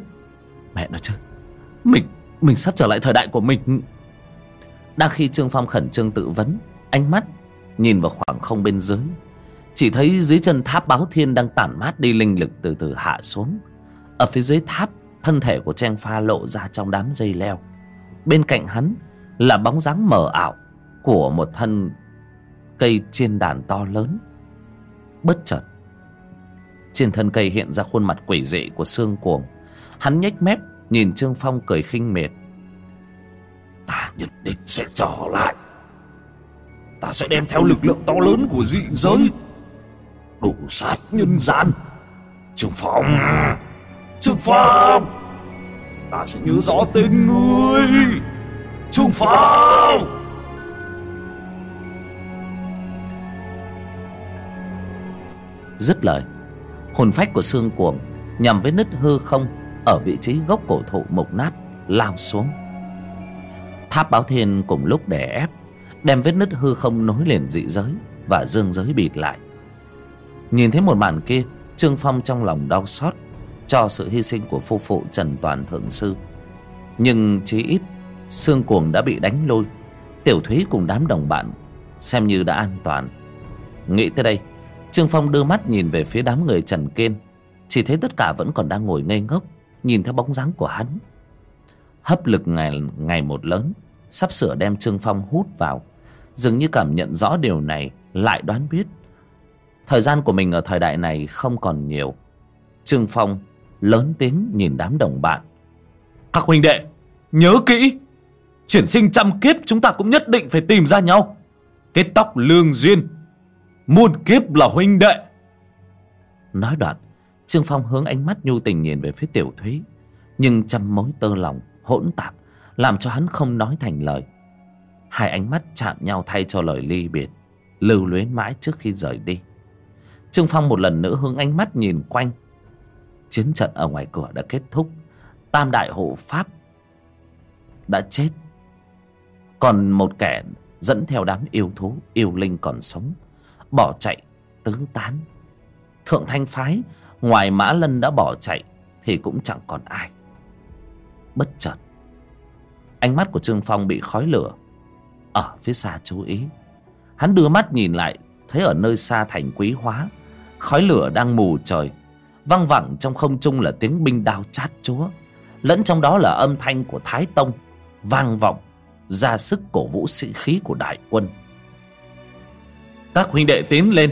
Mẹ nói chứ, mình mình sắp trở lại thời đại của mình. Đang khi trương phong khẩn trương tự vấn, ánh mắt nhìn vào khoảng không bên dưới, chỉ thấy dưới chân tháp báo thiên đang tản mát đi linh lực từ từ hạ xuống. Ở phía dưới tháp, thân thể của trang pha lộ ra trong đám dây leo bên cạnh hắn là bóng dáng mờ ảo của một thân cây chiên đàn to lớn, bất chợt. Trên thân cây hiện ra khuôn mặt quỷ dị của xương cuồng. Hắn nhếch mép, nhìn trương phong cười khinh miệt. Ta nhất định sẽ trở lại. Ta sẽ đem theo lực lượng to lớn của dị giới đủ sát nhân gian. Trương phong! Trương phong! Ta sẽ nhớ rõ tên ngươi. Trương phong dứt lời, hồn phách của xương cuồng nhằm với nứt hư không ở vị trí gốc cổ thụ mục nát lao xuống. Tháp báo thiên cùng lúc đè ép, đem vết nứt hư không nối liền dị giới và dương giới bịt lại. Nhìn thấy một màn kia, trương phong trong lòng đau xót cho sự hy sinh của phu phụ trần toàn thượng sư. Nhưng chí ít, xương cuồng đã bị đánh lôi. Tiểu thúy cùng đám đồng bạn xem như đã an toàn. Nghĩ tới đây, trương phong đưa mắt nhìn về phía đám người trần kiên. Chỉ thấy tất cả vẫn còn đang ngồi ngây ngốc, nhìn theo bóng dáng của hắn. Hấp lực ngày ngày một lớn, sắp sửa đem trương phong hút vào. Dường như cảm nhận rõ điều này, lại đoán biết. Thời gian của mình ở thời đại này không còn nhiều. Trương phong lớn tiếng nhìn đám đồng bạn. Các huynh đệ nhớ kỹ chuyển sinh trăm kiếp chúng ta cũng nhất định phải tìm ra nhau. Kết tóc lương duyên muôn kiếp là huynh đệ. Nói đoạn trương phong hướng ánh mắt nhu tình nhìn về phía tiểu thúy nhưng trăm mối tơ lòng hỗn tạp làm cho hắn không nói thành lời. Hai ánh mắt chạm nhau thay cho lời ly biệt lưu luyến mãi trước khi rời đi. Trương phong một lần nữa hướng ánh mắt nhìn quanh chiến trận ở ngoài cửa đã kết thúc. Tam đại hộ pháp đã chết. Còn một kẻ dẫn theo đám yêu thú, yêu linh còn sống, bỏ chạy, tứ tán. Thượng thanh phái, ngoài mã lân đã bỏ chạy, thì cũng chẳng còn ai. Bất chợt, ánh mắt của trương phong bị khói lửa ở phía xa chú ý. Hắn đưa mắt nhìn lại, thấy ở nơi xa thành quý hóa, khói lửa đang mù trời văng vẳng trong không trung là tiếng binh đao chát chúa. Lẫn trong đó là âm thanh của thái tông vang vọng ra sức cổ vũ sĩ khí của đại quân. Các huynh đệ tiến lên.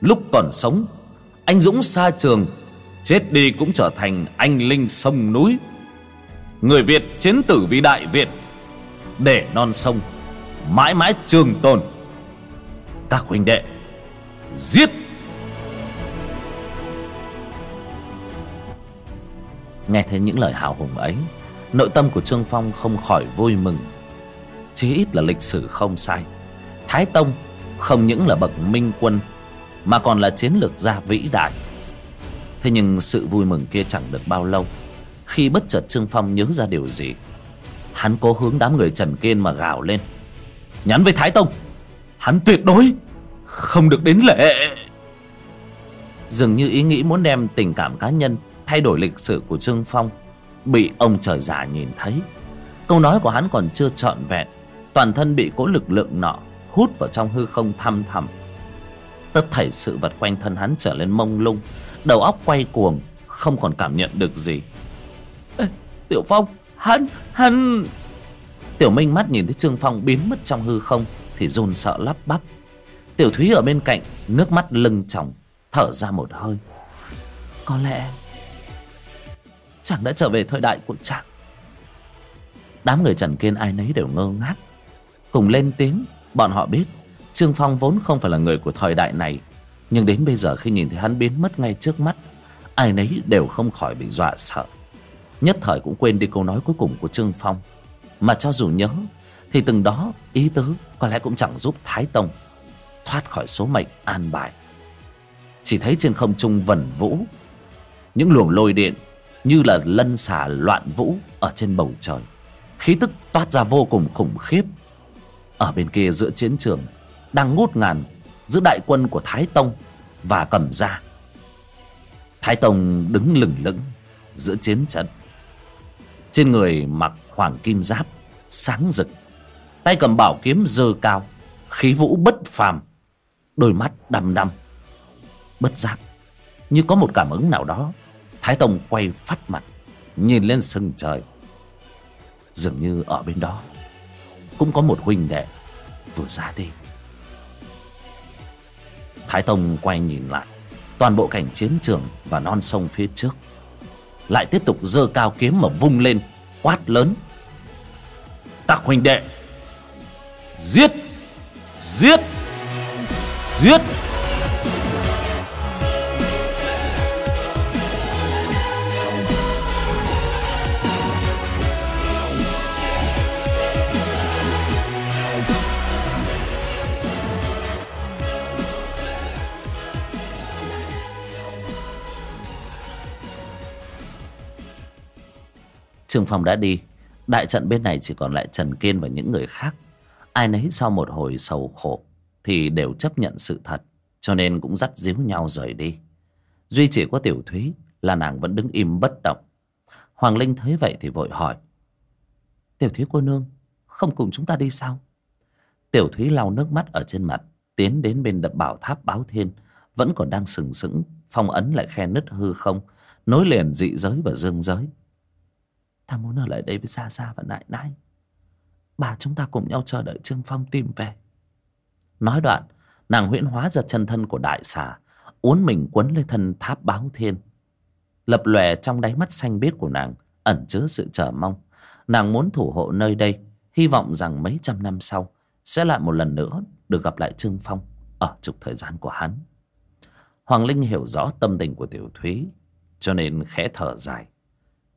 Lúc còn sống, anh dũng xa trường, chết đi cũng trở thành anh linh sông núi. Người việt chiến tử vì đại việt, để non sông, mãi mãi trường tồn. Các huynh đệ, giết! Nghe thấy những lời hào hùng ấy, nội tâm của trương phong không khỏi vui mừng. Chí ít là lịch sử không sai. Thái tông không những là bậc minh quân, mà còn là chiến lược gia vĩ đại. Thế nhưng sự vui mừng kia chẳng được bao lâu, khi bất chợt trương phong nhớ ra điều gì, hắn cố hướng đám người trần kiên mà gào lên. Nhắn với thái tông, hắn tuyệt đối không được đến lễ. Dường như ý nghĩ muốn đem tình cảm cá nhân thay đổi lịch sử của trương phong bị ông trời già nhìn thấy. Câu nói của hắn còn chưa trọn vẹn toàn thân bị cố lực lượng nọ hút vào trong hư không thăm thẳm. Tất thảy sự vật quanh thân hắn trở lên mông lung đầu óc quay cuồng không còn cảm nhận được gì. Ê, tiểu phong hắn hắn! Tiểu minh mắt nhìn thấy trương phong biến mất trong hư không thì run sợ lắp bắp. Tiểu thúy ở bên cạnh nước mắt lưng tròng thở ra một hơi. Có lẽ chàng đã trở về thời đại của chàng. Đám người trần kiên ai nấy đều ngơ ngác. Cùng lên tiếng, bọn họ biết trương phong vốn không phải là người của thời đại này. Nhưng đến bây giờ khi nhìn thấy hắn biến mất ngay trước mắt, ai nấy đều không khỏi bị dọa sợ. Nhất thời cũng quên đi câu nói cuối cùng của trương phong. Mà cho dù nhớ, thì từng đó ý tứ có lẽ cũng chẳng giúp thái tông thoát khỏi số mệnh an bài. Chỉ thấy trên không trung vẩn vũ, những luồng lôi điện như là lân xà loạn vũ ở trên bầu trời. Khí tức toát ra vô cùng khủng khiếp. Ở bên kia giữa chiến trường, đang ngút ngàn giữa đại quân của thái tông và cầm gia. Thái tông đứng lửng lững giữa chiến trận. Trên người mặc hoàng kim giáp, sáng rực. Tay cầm bảo kiếm dơ cao, khí vũ bất phàm. Đôi mắt đăm đăm, bất giác, như có một cảm ứng nào đó thái tông quay phát mặt, nhìn lên sừng trời. Dường như ở bên đó, cũng có một huynh đệ vừa ra đi. Thái tông quay nhìn lại, toàn bộ cảnh chiến trường và non sông phía trước, lại tiếp tục dơ cao kiếm mà vung lên, quát lớn. Các huynh đệ, giết giết giết. Trương Phong đã đi. Đại trận bên này chỉ còn lại Trần Kiên và những người khác. Ai nấy sau một hồi sầu khổ Thì đều chấp nhận sự thật, Cho nên cũng dắt díu nhau rời đi. Duy chỉ có Tiểu Thúy Là nàng vẫn đứng im bất động. Hoàng Linh thấy vậy thì vội hỏi, Tiểu Thúy cô nương, Không cùng chúng ta đi sao? Tiểu Thúy lau nước mắt ở trên mặt, Tiến đến bên đập bảo tháp báo thiên. Vẫn còn đang sừng sững, Phong ấn lại khe nứt hư không, Nối liền dị giới và dương giới. Ta muốn ở lại đây với Gia Gia và Nại Nại. Bà chúng ta cùng nhau chờ đợi Trương Phong tìm về. Nói đoạn, Nàng huyễn hóa ra chân thân của đại xà, Uốn mình quấn lên thân tháp báo thiên. Lập lòe trong đáy mắt xanh biếc của nàng, Ẩn chứa sự chờ mong. Nàng muốn thủ hộ nơi đây, Hy vọng rằng mấy trăm năm sau Sẽ lại một lần nữa được gặp lại Trương Phong Ở trục thời gian của hắn. Hoàng Linh hiểu rõ tâm tình của Tiểu Thúy, Cho nên khẽ thở dài.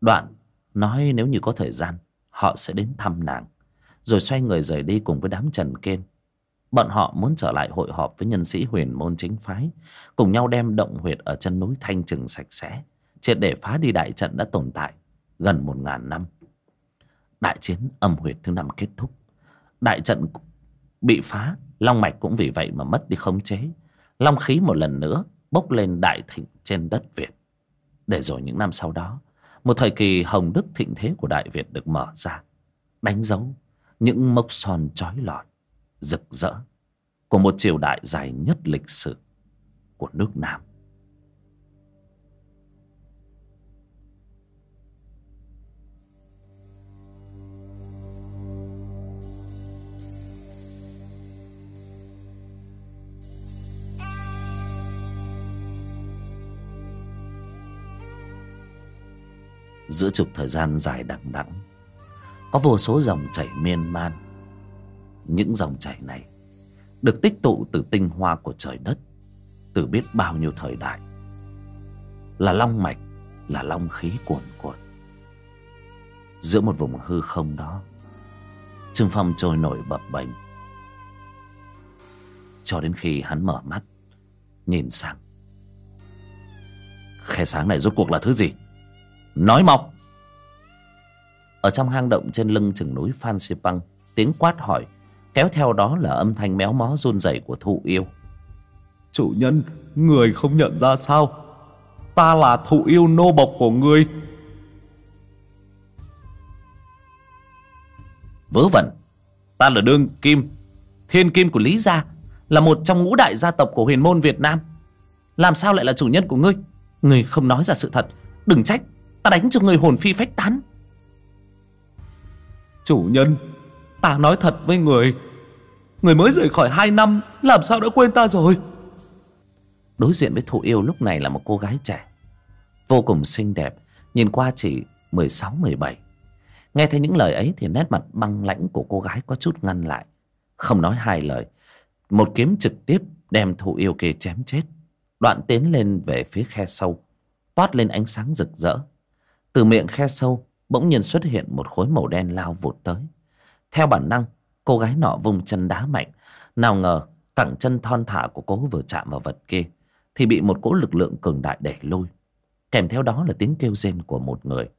Đoạn Nói nếu như có thời gian, Họ sẽ đến thăm nàng. Rồi xoay người rời đi cùng với đám Trần kên Bọn họ muốn trở lại hội họp với nhân sĩ huyền môn chính phái, Cùng nhau đem động huyệt ở chân núi Thanh Trừng sạch sẽ, Triệt để phá đi đại trận đã tồn tại Gần một ngàn năm. Đại chiến âm huyệt thứ năm kết thúc. Đại trận bị phá, Long mạch cũng vì vậy mà mất đi khống chế. Long khí một lần nữa bốc lên đại thịnh trên đất Việt. Để rồi những năm sau đó một thời kỳ hồng đức thịnh thế của Đại Việt được mở ra, Đánh dấu những mốc son trói lọi, Rực rỡ Của một triều đại dài nhất lịch sử Của nước Nam. Giữa trục thời gian dài đằng đẵng, có vô số dòng chảy miên man. Những dòng chảy này được tích tụ từ tinh hoa của trời đất, từ biết bao nhiêu thời đại. Là long mạch, là long khí cuồn cuộn. Giữa một vùng hư không đó trương phong trôi nổi bập bềnh. Cho đến khi hắn mở mắt, nhìn sang. Khe sáng này rốt cuộc là thứ gì? Nói mau. Ở trong hang động trên lưng chừng núi Phan Xipang Tiếng quát hỏi Kéo theo đó là âm thanh méo mó run rẩy của thụ yêu. Chủ nhân Người không nhận ra sao? Ta là thụ yêu nô bộc của người Vớ vẩn. Ta là Đương Kim. Thiên Kim của Lý Gia Là một trong ngũ đại gia tộc của huyền môn Việt Nam. Làm sao lại là chủ nhân của ngươi? Ngươi không nói ra sự thật. Đừng trách Ta đánh cho người hồn phi phách tán. Chủ nhân Ta nói thật với người. Người mới rời khỏi hai năm Làm sao đã quên ta rồi? Đối diện với thụ yêu lúc này là một cô gái trẻ Vô cùng xinh đẹp Nhìn qua chỉ 16-17 Nghe thấy những lời ấy thì nét mặt băng lãnh của cô gái có chút ngăn lại. Không nói hai lời Một kiếm trực tiếp đem thụ yêu kia chém chết. Đoạn tiến lên về phía khe sâu Toát lên ánh sáng rực rỡ từ miệng khe sâu, bỗng nhiên xuất hiện một khối màu đen lao vụt tới. Theo bản năng, cô gái nọ vung chân đá mạnh. Nào ngờ, cẳng chân thon thả của cô vừa chạm vào vật kia, thì bị một cỗ lực lượng cường đại đẩy lôi kèm theo đó là tiếng kêu rên của một người.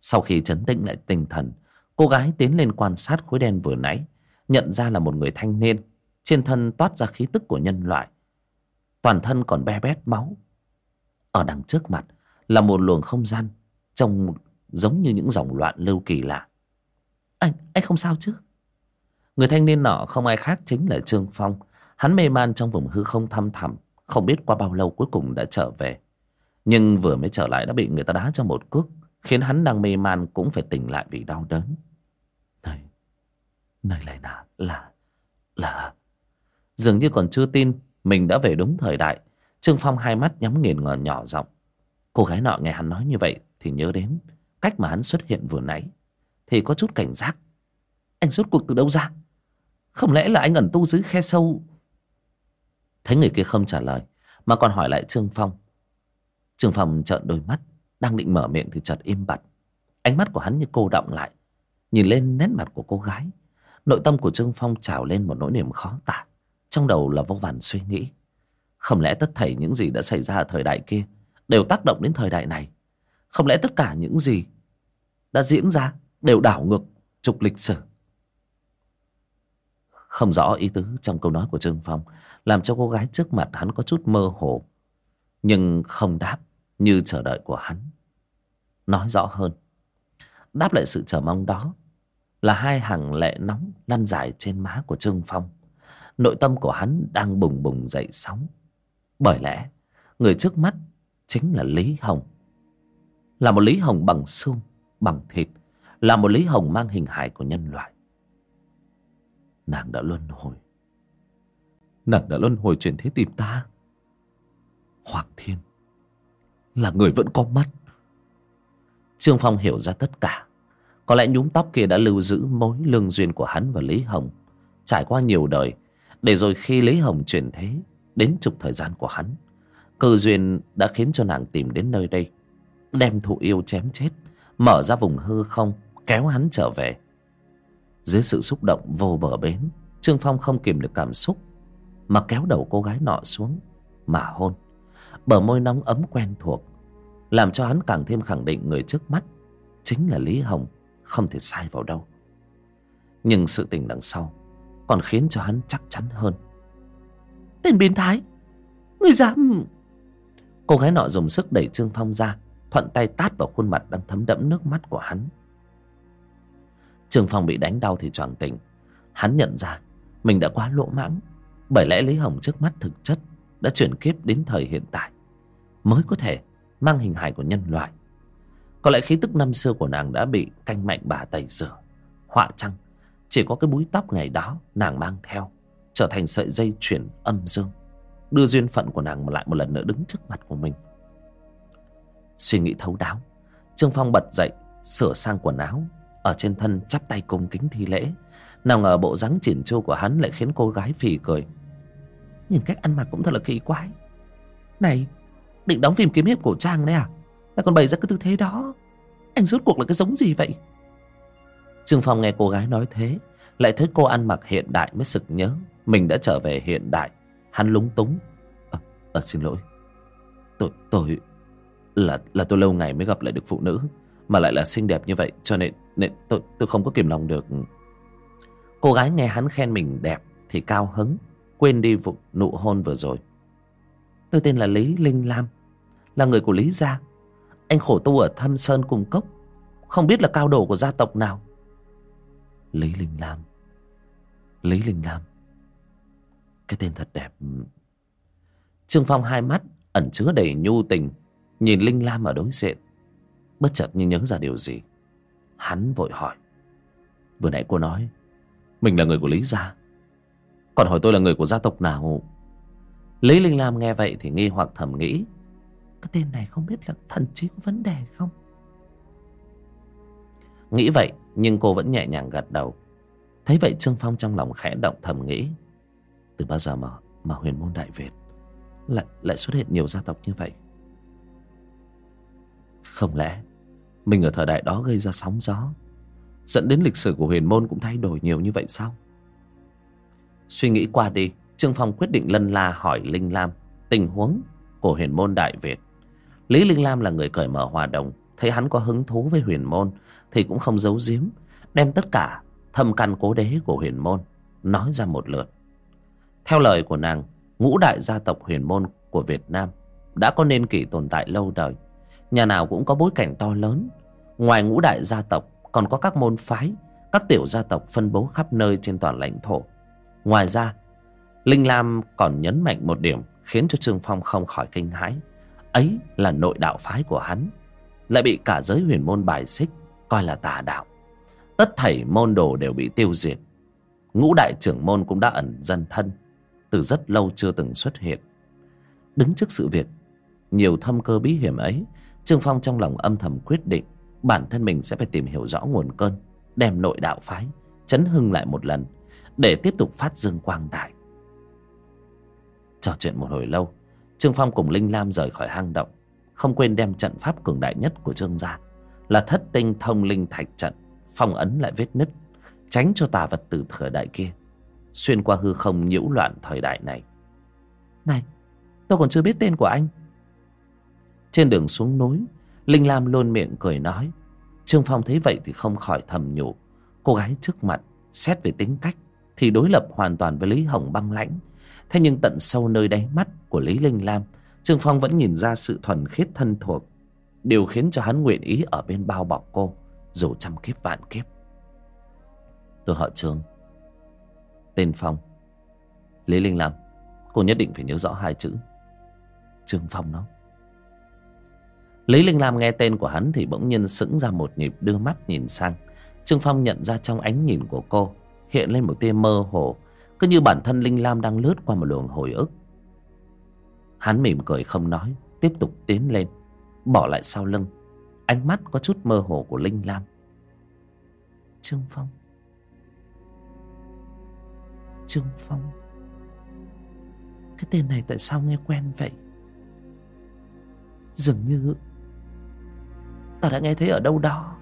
Sau khi chấn tĩnh lại tinh thần, Cô gái tiến lên quan sát khối đen vừa nãy, Nhận ra là một người thanh niên. Trên thân toát ra khí tức của nhân loại. Toàn thân còn be bét máu. Ở đằng trước mặt Là một luồng không gian Trông giống như những dòng loạn lưu kỳ lạ. Anh, anh không sao chứ? Người thanh niên nọ không ai khác chính là Trương Phong. Hắn mê man trong vùng hư không thăm thẳm Không biết qua bao lâu cuối cùng đã trở về. Nhưng vừa mới trở lại đã bị người ta đá cho một cước Khiến hắn đang mê man cũng phải tỉnh lại vì đau đớn. Này Này lại là Là Là. Dường như còn chưa tin Mình đã về đúng thời đại Trương Phong hai mắt nhắm nghiền ngờ nhỏ giọng. Cô gái nọ nghe hắn nói như vậy thì nhớ đến Cách mà hắn xuất hiện vừa nãy. Thì có chút cảnh giác. Anh rốt cuộc từ đâu ra? Không lẽ là anh ẩn tu dưới khe sâu? Thấy người kia không trả lời, Mà còn hỏi lại Trương Phong. Trương Phong trợn đôi mắt, Đang định mở miệng thì chợt im bặt. Ánh mắt của hắn như cô động lại, Nhìn lên nét mặt của cô gái. Nội tâm của Trương Phong trào lên một nỗi niềm khó tả, Trong đầu là vô vàn suy nghĩ. Không lẽ tất thảy những gì đã xảy ra ở thời đại kia Đều tác động đến thời đại này? Không lẽ tất cả những gì Đã diễn ra Đều đảo ngược trục lịch sử? Không rõ ý tứ trong câu nói của Trương Phong, Làm cho cô gái trước mặt hắn có chút mơ hồ, Nhưng không đáp Như chờ đợi của hắn. Nói rõ hơn, Đáp lại sự chờ mong đó Là hai hàng lệ nóng lăn dài trên má của Trương Phong. Nội tâm của hắn đang bùng bùng dậy sóng. Bởi lẽ, Người trước mắt chính là Lý Hồng. Là một Lý Hồng bằng xương, Bằng thịt. Là một Lý Hồng mang hình hài của nhân loại. Nàng đã luân hồi. Nàng đã luân hồi chuyển thế tìm ta. Hoàng Thiên, Là người vẫn có mắt. Trương Phong hiểu ra tất cả. Có lẽ nhúm tóc kia đã lưu giữ mối lương duyên của hắn và Lý Hồng Trải qua nhiều đời, Để rồi khi Lý Hồng chuyển thế Đến chục thời gian của hắn, Cơ duyên đã khiến cho nàng tìm đến nơi đây. Đem thụ yêu chém chết, Mở ra vùng hư không, Kéo hắn trở về. Dưới sự xúc động vô bờ bến, Trương Phong không kìm được cảm xúc, Mà kéo đầu cô gái nọ xuống, Mà hôn. Bờ môi nóng ấm quen thuộc, Làm cho hắn càng thêm khẳng định người trước mắt Chính là Lý Hồng, Không thể sai vào đâu. Nhưng sự tình đằng sau Còn khiến cho hắn chắc chắn hơn. Tên biến thái Người dám Cô gái nọ dùng sức đẩy Trương Phong ra Thuận tay tát vào khuôn mặt đang thấm đẫm nước mắt của hắn. Trương Phong bị đánh đau thì choàng tỉnh. Hắn nhận ra Mình đã quá lỗ mãng, Bởi lẽ Lý Hồng trước mắt thực chất Đã chuyển kiếp đến thời hiện tại, Mới có thể mang hình hài của nhân loại. Có lẽ khí tức năm xưa của nàng đã bị canh mạnh bà tẩy rửa, Họa chăng Chỉ có cái búi tóc ngày đó nàng mang theo, Trở thành sợi dây chuyển âm dương, Đưa duyên phận của nàng lại một lần nữa đứng trước mặt của mình. Suy nghĩ thấu đáo. Trương Phong bật dậy Sửa sang quần áo Ở trên thân chắp tay cung kính thi lễ. Nào ngờ bộ dáng chỉn chu của hắn lại khiến cô gái phì cười. Nhìn cách ăn mặc cũng thật là kỳ quái. Này Định đóng phim kiếm hiệp cổ trang đấy à? Lại còn bày ra cái tư thế đó. Anh rốt cuộc là cái giống gì vậy? Trương Phong nghe cô gái nói thế Lại thấy cô ăn mặc hiện đại mới sực nhớ. Mình đã trở về hiện đại. Hắn lúng túng. À, à, Xin lỗi. Tôi, tôi là là tôi lâu ngày mới gặp lại được phụ nữ Mà lại là xinh đẹp như vậy Cho nên, nên tôi, tôi không có kìm lòng được. Cô gái nghe hắn khen mình đẹp Thì cao hứng Quên đi vụ nụ hôn vừa rồi. Tôi tên là Lý Linh Lam Là người của Lý Gia. Anh khổ tu ở thâm sơn cùng cốc Không biết là cao đồ của gia tộc nào. Lý Linh Lam Lý Linh Lam Cái tên thật đẹp. Trương Phong hai mắt ẩn chứa đầy nhu tình. Nhìn Linh Lam ở đối diện Bất chợt như nhớ ra điều gì. Hắn vội hỏi. Vừa nãy cô nói Mình là người của Lý Gia. Còn hỏi tôi là người của gia tộc nào? Lý Linh Lam nghe vậy thì nghi hoặc thầm nghĩ. Cái tên này không biết là thần trí có vấn đề không? Nghĩ vậy nhưng cô vẫn nhẹ nhàng gật đầu. Thấy vậy Trương Phong trong lòng khẽ động thầm nghĩ. Từ bao giờ mà, mà huyền môn Đại Việt lại, lại xuất hiện nhiều gia tộc như vậy? Không lẽ Mình ở thời đại đó gây ra sóng gió, Dẫn đến lịch sử của huyền môn cũng thay đổi nhiều như vậy sao? Suy nghĩ qua đi, Trương Phong quyết định lân la hỏi Linh Lam Tình huống của huyền môn Đại Việt. Lý Linh Lam là người cởi mở hòa đồng, Thấy hắn có hứng thú với huyền môn Thì cũng không giấu giếm, đem tất cả thâm căn cố đế của huyền môn nói ra một lượt. Theo lời của nàng, ngũ đại gia tộc huyền môn của việt nam đã có niên kỷ tồn tại lâu đời nhà nào cũng có bối cảnh to lớn. Ngoài ngũ đại gia tộc, còn có các môn phái, các tiểu gia tộc phân bố khắp nơi trên toàn lãnh thổ. Ngoài ra, linh lam còn nhấn mạnh một điểm khiến cho trương phong không khỏi kinh hãi. Ấy là nội đạo phái của hắn, lại bị cả giới huyền môn bài xích coi là tà đạo. Tất thảy môn đồ đều bị tiêu diệt. Ngũ đại trưởng môn cũng đã ẩn dân thân, từ rất lâu chưa từng xuất hiện. Đứng trước sự việc, nhiều thâm cơ bí hiểm ấy trương phong trong lòng âm thầm quyết định bản thân mình sẽ phải tìm hiểu rõ nguồn cơn, đem nội đạo phái chấn hưng lại một lần để tiếp tục phát dương quang đại. Trò chuyện một hồi lâu, trương phong cùng linh lam rời khỏi hang động, không quên đem trận pháp cường đại nhất của trương gia là thất tinh thông linh thạch trận, phong ấn lại vết nứt, tránh cho tà vật từ thời đại kia xuyên qua hư không nhiễu loạn thời đại này. Này, tôi còn chưa biết tên của anh trên đường xuống núi, linh lam luôn miệng cười nói, trương phong thấy vậy thì không khỏi thầm nhủ. Cô gái trước mặt, xét về tính cách thì đối lập hoàn toàn với lý hồng băng lãnh. Thế nhưng tận sâu nơi đáy mắt của lý linh lam, trương phong vẫn nhìn ra sự thuần khiết thân thuộc, điều khiến cho hắn nguyện ý ở bên bao bọc cô, dù trăm kiếp vạn kiếp. Tôi họ trương? Tên phong. Lý linh lam, cô nhất định phải nhớ rõ hai chữ. Trương phong đó lý linh lam nghe tên của hắn thì bỗng nhiên sững ra một nhịp, đưa mắt nhìn sang. Trương phong nhận ra trong ánh nhìn của cô, hiện lên một tia mơ hồ. Cứ như bản thân linh lam đang lướt qua một luồng hồi ức. Hắn mỉm cười không nói, tiếp tục tiến lên, bỏ lại sau lưng. Ánh mắt có chút mơ hồ của linh lam. Trương phong. Trương phong. Cái tên này tại sao nghe quen vậy? Dường như ta đã nghe thấy ở đâu đó.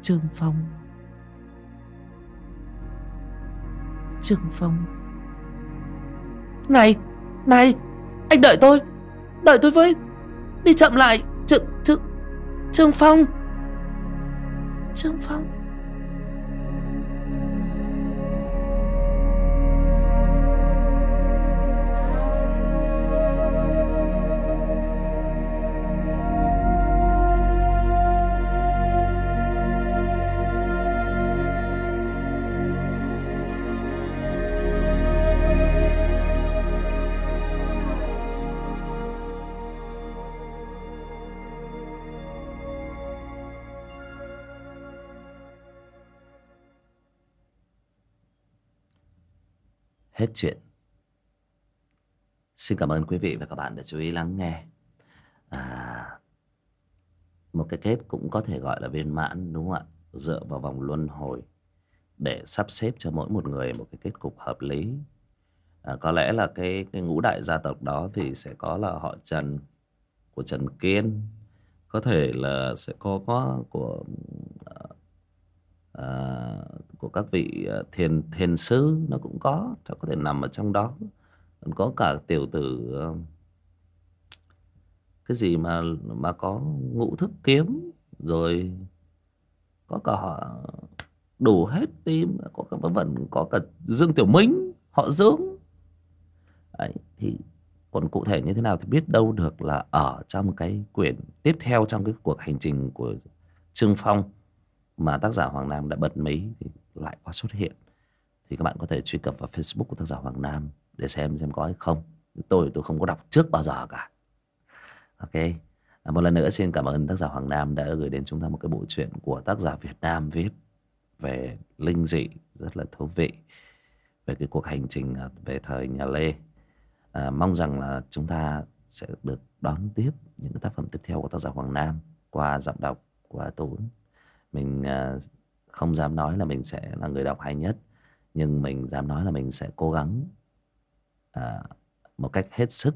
Trương phong. Trương phong. Này này, anh đợi tôi. Đợi tôi với. Đi chậm lại. Trương trương trương phong. Trương phong. Hết chuyện. Xin cảm ơn quý vị và các bạn đã chú ý lắng nghe. À, một cái kết cũng có thể gọi là viên mãn đúng không ạ? Dựa vào vòng luân hồi để sắp xếp cho mỗi một người một cái kết cục hợp lý. À, có lẽ là cái cái ngũ đại gia tộc đó thì sẽ có là họ Trần của Trần Kiên. Có thể là sẽ có có của uh, Ờ, của các vị ờ, thiền thiền sư nó cũng có nó có thể nằm ở trong đó. Còn có cả tiểu tử ờ, cái gì mà mà có ngũ thức kiếm rồi có cả họ đủ hết tim có cả vẫn có cả dương tiểu minh họ dương. Đấy, thì còn cụ thể như thế nào thì biết đâu được là ở trong cái quyển tiếp theo trong cái cuộc hành trình của trương phong mà tác giả hoàng nam đã bật mí thì lại qua xuất hiện. Thì các bạn có thể truy cập vào facebook của tác giả hoàng nam để xem xem có hay không. Tôi tôi không có đọc trước bao giờ cả. Ok. À, một lần nữa xin cảm ơn tác giả hoàng nam đã gửi đến chúng ta một cái bộ truyện của tác giả việt nam viết về linh dị rất là thú vị về cái cuộc hành trình à, về thời nhà lê. À, mong rằng là chúng ta sẽ được đón tiếp những tác phẩm tiếp theo của tác giả hoàng nam qua giọng đọc của tú mình à, không dám nói là mình sẽ là người đọc hay nhất nhưng mình dám nói là mình sẽ cố gắng à, một cách hết sức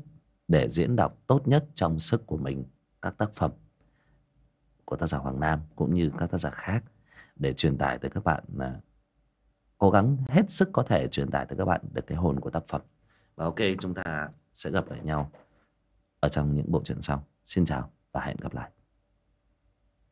để diễn đọc tốt nhất trong sức của mình các tác phẩm của tác giả Hoàng Nam cũng như các tác giả khác để truyền tải tới các bạn à, cố gắng hết sức có thể truyền tải tới các bạn được cái hồn của tác phẩm. Và ok chúng ta sẽ gặp lại nhau ở trong những bộ truyện sau. Xin chào và hẹn gặp lại.